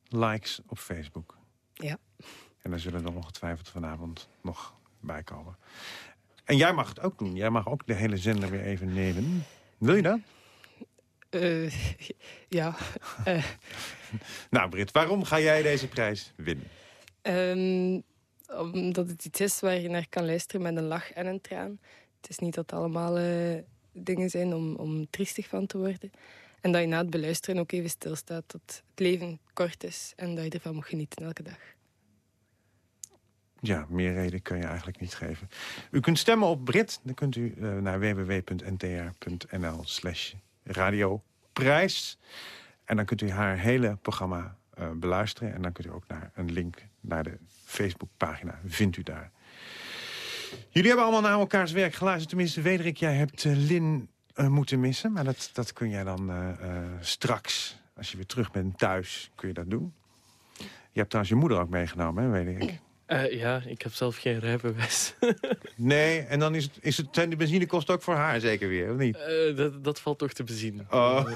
likes op Facebook. Ja. En daar zullen er ongetwijfeld vanavond nog bij komen. En jij mag het ook doen. Jij mag ook de hele zender weer even nemen. Wil je dat? Eh, <laughs> ja. eh, <laughs> Nou, Britt, waarom ga jij deze prijs winnen? Ehm, omdat het iets is waar je naar kan luisteren met een lach en een traan. Het is niet dat het allemaal eh, dingen zijn om, om triestig van te worden. En dat je na het beluisteren ook even stilstaat dat het leven kort is en dat je ervan moet genieten elke dag. Ja, meer reden kun je eigenlijk niet geven. U kunt stemmen op Brit. Dan kunt u naar www.ntr.nl slash radioprijs. En dan kunt u haar hele programma eh, beluisteren. En dan kunt u ook naar een link naar de Facebookpagina. Vindt u daar. Jullie hebben allemaal naar elkaars werk geluisterd. Tenminste, Wederik, jij hebt eh, Lin eh, moeten missen. Maar dat, dat kun jij dan straks, als je weer terug bent thuis, kun je dat doen. Je hebt trouwens je moeder ook meegenomen, hè, Wederik? Eh, ja, ik heb zelf geen rijbewijs. <laughs> Nee, en dan is het, is het, zijn de benzinekosten ook voor haar zeker weer, of niet? Eh, dat, dat valt toch te bezien. Oh. <laughs>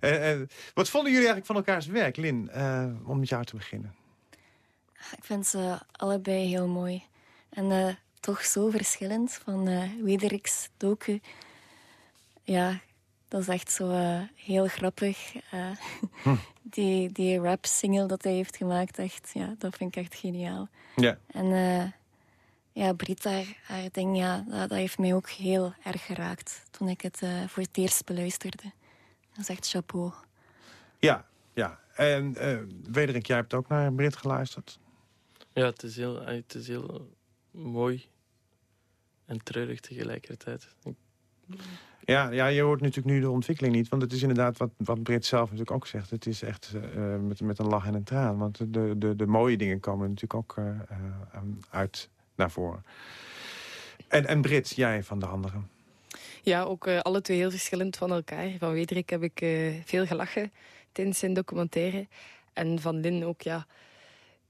Eh, wat vonden jullie eigenlijk van elkaars werk, Lin, eh, om met jou te beginnen? Ik vind ze allebei heel mooi. En eh, toch zo verschillend van eh Wederik's docu. Ja, dat is echt zo eh, heel grappig. eh, die, die rap-single dat hij heeft gemaakt, echt, ja, dat vind ik echt geniaal. Ja. En eh, ja, Brit, haar, haar ding, ja, dat, dat heeft mij ook heel erg geraakt toen ik het eh, voor het eerst beluisterde. Dat is echt chapeau. Ja, ja. En eh Wederik, jij hebt ook naar Brit geluisterd. Ja, het is heel, het is heel mooi en treurig tegelijkertijd. Ik- Ja, ja, je hoort natuurlijk nu de ontwikkeling niet. Want het is inderdaad wat, wat Brit zelf natuurlijk ook zegt. Het is echt eh, met, met een lach en een traan. Want de, de, de mooie dingen komen natuurlijk ook eh, eh, uit naar voren. En, en Brit, jij van de anderen. Ja, ook alle twee heel verschillend van elkaar. Van Wederik heb ik veel gelachen tijdens zijn documentaire. En van Lin ook, ja.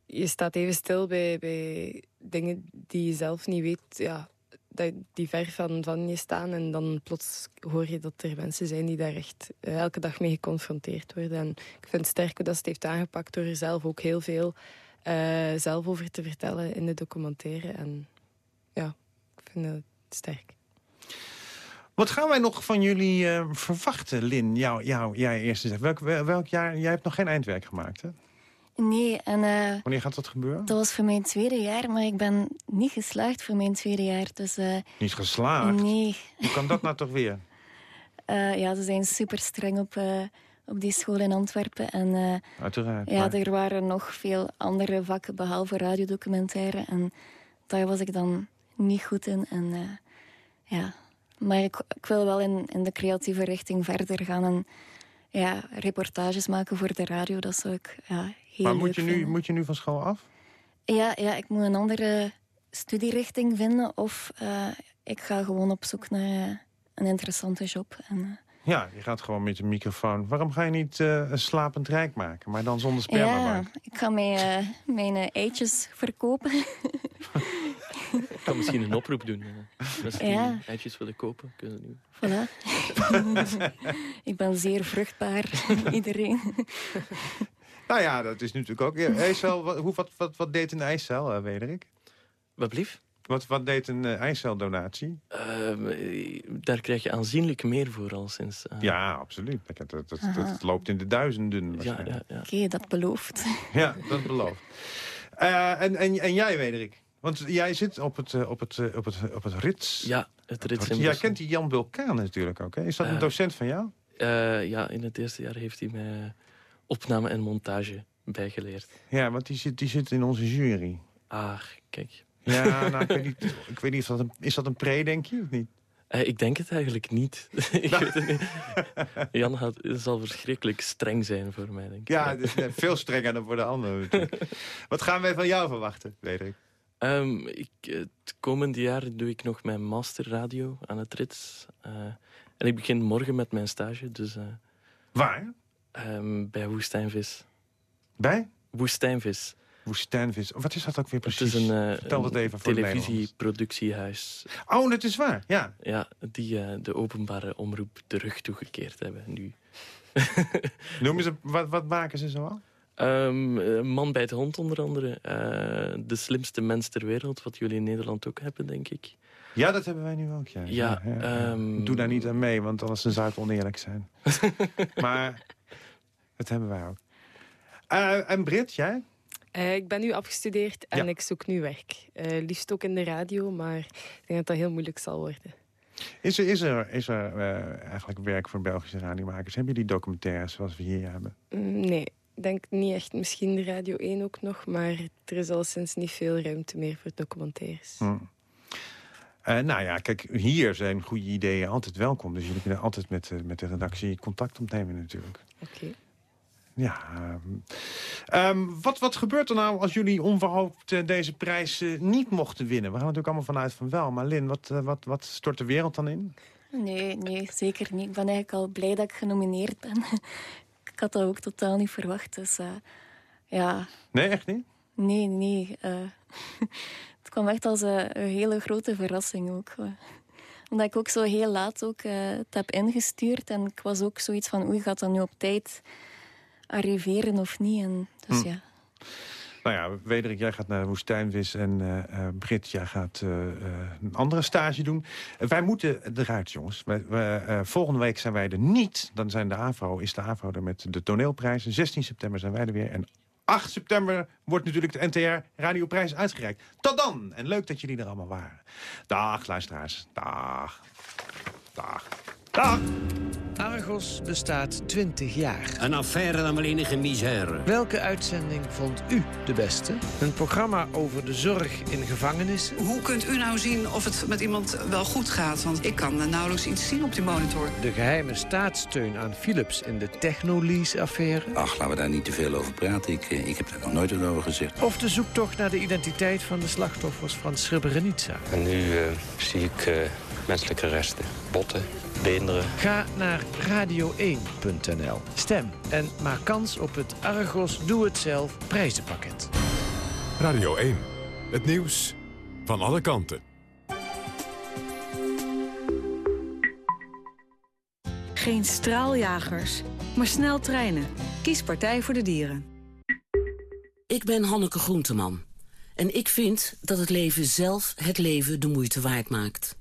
Je staat even stil bij, bij dingen die je zelf niet weet. Ja, dat die ver van, je staan en dan plots hoor je dat er mensen zijn die daar echt eh, elke dag mee geconfronteerd worden. En ik vind het sterk dat ze het heeft aangepakt door er zelf ook heel veel eh, zelf over te vertellen in de documentaire. En ja, ik vind het sterk. Wat gaan wij nog van jullie eh, verwachten, Lin? Jou, jou, jij eerst eens. Welk, wel- welk jaar? Jij hebt nog geen eindwerk gemaakt, hè? Nee, en eh, Wanneer gaat dat gebeuren? dat was voor mijn tweede jaar, maar ik ben niet geslaagd voor mijn tweede jaar. Dus eh, Niet geslaagd? nee, Hoe kan dat nou toch weer? <laughs> Eh, ja, ze zijn super streng op, op die school in Antwerpen. En Uiteraard. ja, maar- er waren nog veel andere vakken behalve radiodocumentaire. En daar was ik dan niet goed in. En, ja. Maar ik, ik wil wel in, in de creatieve richting verder gaan. En ja, reportages maken voor de radio, dat zou ik ja, heel maar moet je, nu, moet je nu van school af? Ja, ja, ik moet een andere studierichting vinden. Of eh, ik ga gewoon op zoek naar eh, een interessante job. En, eh, Ja, je gaat gewoon met je microfoon. Waarom ga je niet eh, een slapend rijk maken, maar dan zonder sperma? Ja, ik ga mijn, eh, mijn eh, eitjes verkopen. Ik kan misschien een oproep doen. eh. Die Ja. eitjes willen kopen, kunnen nu. Voilà. <laughs> ik ben zeer vruchtbaar, <laughs> iedereen. Nou ja, dat is natuurlijk ook... Ja, wat, hoe, wat, wat, wat deed een eicel, uh, Wederik? Wat blief? Wat, wat deed een uh, eiceldonatie? Ehm, eh, daar krijg je aanzienlijk meer voor al sinds... eh, Ja, absoluut. Dat, dat, dat, Aha. dat loopt in de duizenden ja, waarschijnlijk. ja, ja. Oké, dat belooft. <laughs> Ja, dat belooft. Eh, en, en, en jij, Wederik? Want jij zit op het, eh, op het, eh, op het, op het rits. Ja, het rits in Jij Brussel. kent die Jan Bulkaan natuurlijk ook, hè? Is dat een Eh, docent van jou? Eh, ja, in het eerste jaar heeft hij mij opname en montage bijgeleerd. Ja, want die zit, die zit in onze jury. Ah, kijk. Ja, <laughs> nou, ik weet niet, ik weet niet of dat een, is dat een pre, denk je, of niet? Eh, ik denk het eigenlijk niet. <laughs> ik <laughs> weet het niet. Jan zal verschrikkelijk streng zijn voor mij, denk ik. Ja, net veel strenger dan voor de anderen. Wat gaan wij van jou verwachten, Wederik? Ehm, ik, het komende jaar doe ik nog mijn masterradio aan het Rits. Eh, en ik begin morgen met mijn stage. Dus, eh, Waar? Ehm, bij Woestijnvis. Bij? Woestijnvis. Woestijnvis. Wat is dat ook weer Het precies? is een, eh, Vertel dat een even voor televisieproductiehuis. Oh, dat is waar, ja. Ja, die eh, de openbare omroep de rug toegekeerd hebben nu. <laughs> Noemen ze, wat, wat maken ze zo al? Ehm, eh, man bij het hond onder andere. Eh, de slimste mens ter wereld, wat jullie in Nederland ook hebben, denk ik. Ja, dat hebben wij nu ook, ja. Ja, ehm, Doe daar niet aan mee, want anders zou het oneerlijk zijn. <laughs> maar dat hebben wij ook. Eh, en Brit, jij? Eh, ik ben nu afgestudeerd en Ja. ik zoek nu werk. Eh, liefst ook in de radio, maar ik denk dat dat heel moeilijk zal worden. Is er, is er, is er eigenlijk werk voor Belgische radiomakers? Hebben jullie documentaires zoals we hier hebben? Mm, Nee, ik denk niet echt. Misschien de Radio 1 ook nog, maar er is al sinds niet veel ruimte meer voor documentaires. Hm. Eh, nou ja, kijk, hier zijn goede ideeën altijd welkom. Dus jullie kunnen altijd met, met de redactie contact opnemen natuurlijk. Oké. Ja. ehm, ehm, wat, wat gebeurt er nou als jullie onverhoopt eh, deze prijs eh, niet mochten winnen? We gaan natuurlijk allemaal vanuit van wel. Maar Lin, wat, eh, wat, wat stort de wereld dan in? Nee, nee, zeker niet. Ik ben eigenlijk al blij dat ik genomineerd ben. <laughs> ik had dat ook totaal niet verwacht. Dus ja, Nee, echt niet? nee, nee. <laughs> het kwam echt als een hele grote verrassing ook. Omdat ik ook zo heel laat ook, het heb ingestuurd. En ik was ook zoiets van, oei, gaat dat nu op tijd arriveren of niet? En dus Hm. ja. Nou ja, Wederik, jij gaat naar Woestijnvis en eh eh, Brit, jij gaat eh, een andere stage doen. Wij moeten eruit, jongens. Wij, wij, volgende week zijn wij er niet. Dan zijn de AVRO, is de AVRO er met de toneelprijzen. 16 september zijn wij er weer. En 8 september wordt natuurlijk de NTR Radioprijs uitgereikt. Tot dan! En leuk dat jullie er allemaal waren. Dag, luisteraars. Dag. Dag. Dag. Argos bestaat 20 jaar. Een affaire dan wel enige misère. Welke uitzending vond u de beste? Een programma over de zorg in gevangenissen. Hoe kunt u nou zien of het met iemand wel goed gaat? Want ik kan nauwelijks iets zien op die monitor. De geheime staatssteun aan Philips in de Technolease-affaire. Ach, laten we daar niet te veel over praten. Ik, eh, ik heb daar nog nooit over gezegd. Of de zoektocht naar de identiteit van de slachtoffers van Srebrenica. En nu eh, zie ik eh, menselijke resten. Botten, Ga naar radio1.nl. Stem en maak kans op het Argos Doe Het Zelf prijzenpakket. Radio 1. Het nieuws van alle kanten. Geen straaljagers, maar snel treinen. Kies Partij voor de Dieren. Ik ben Hanneke Groenteman. En ik vind dat het leven zelf het leven de moeite waard maakt.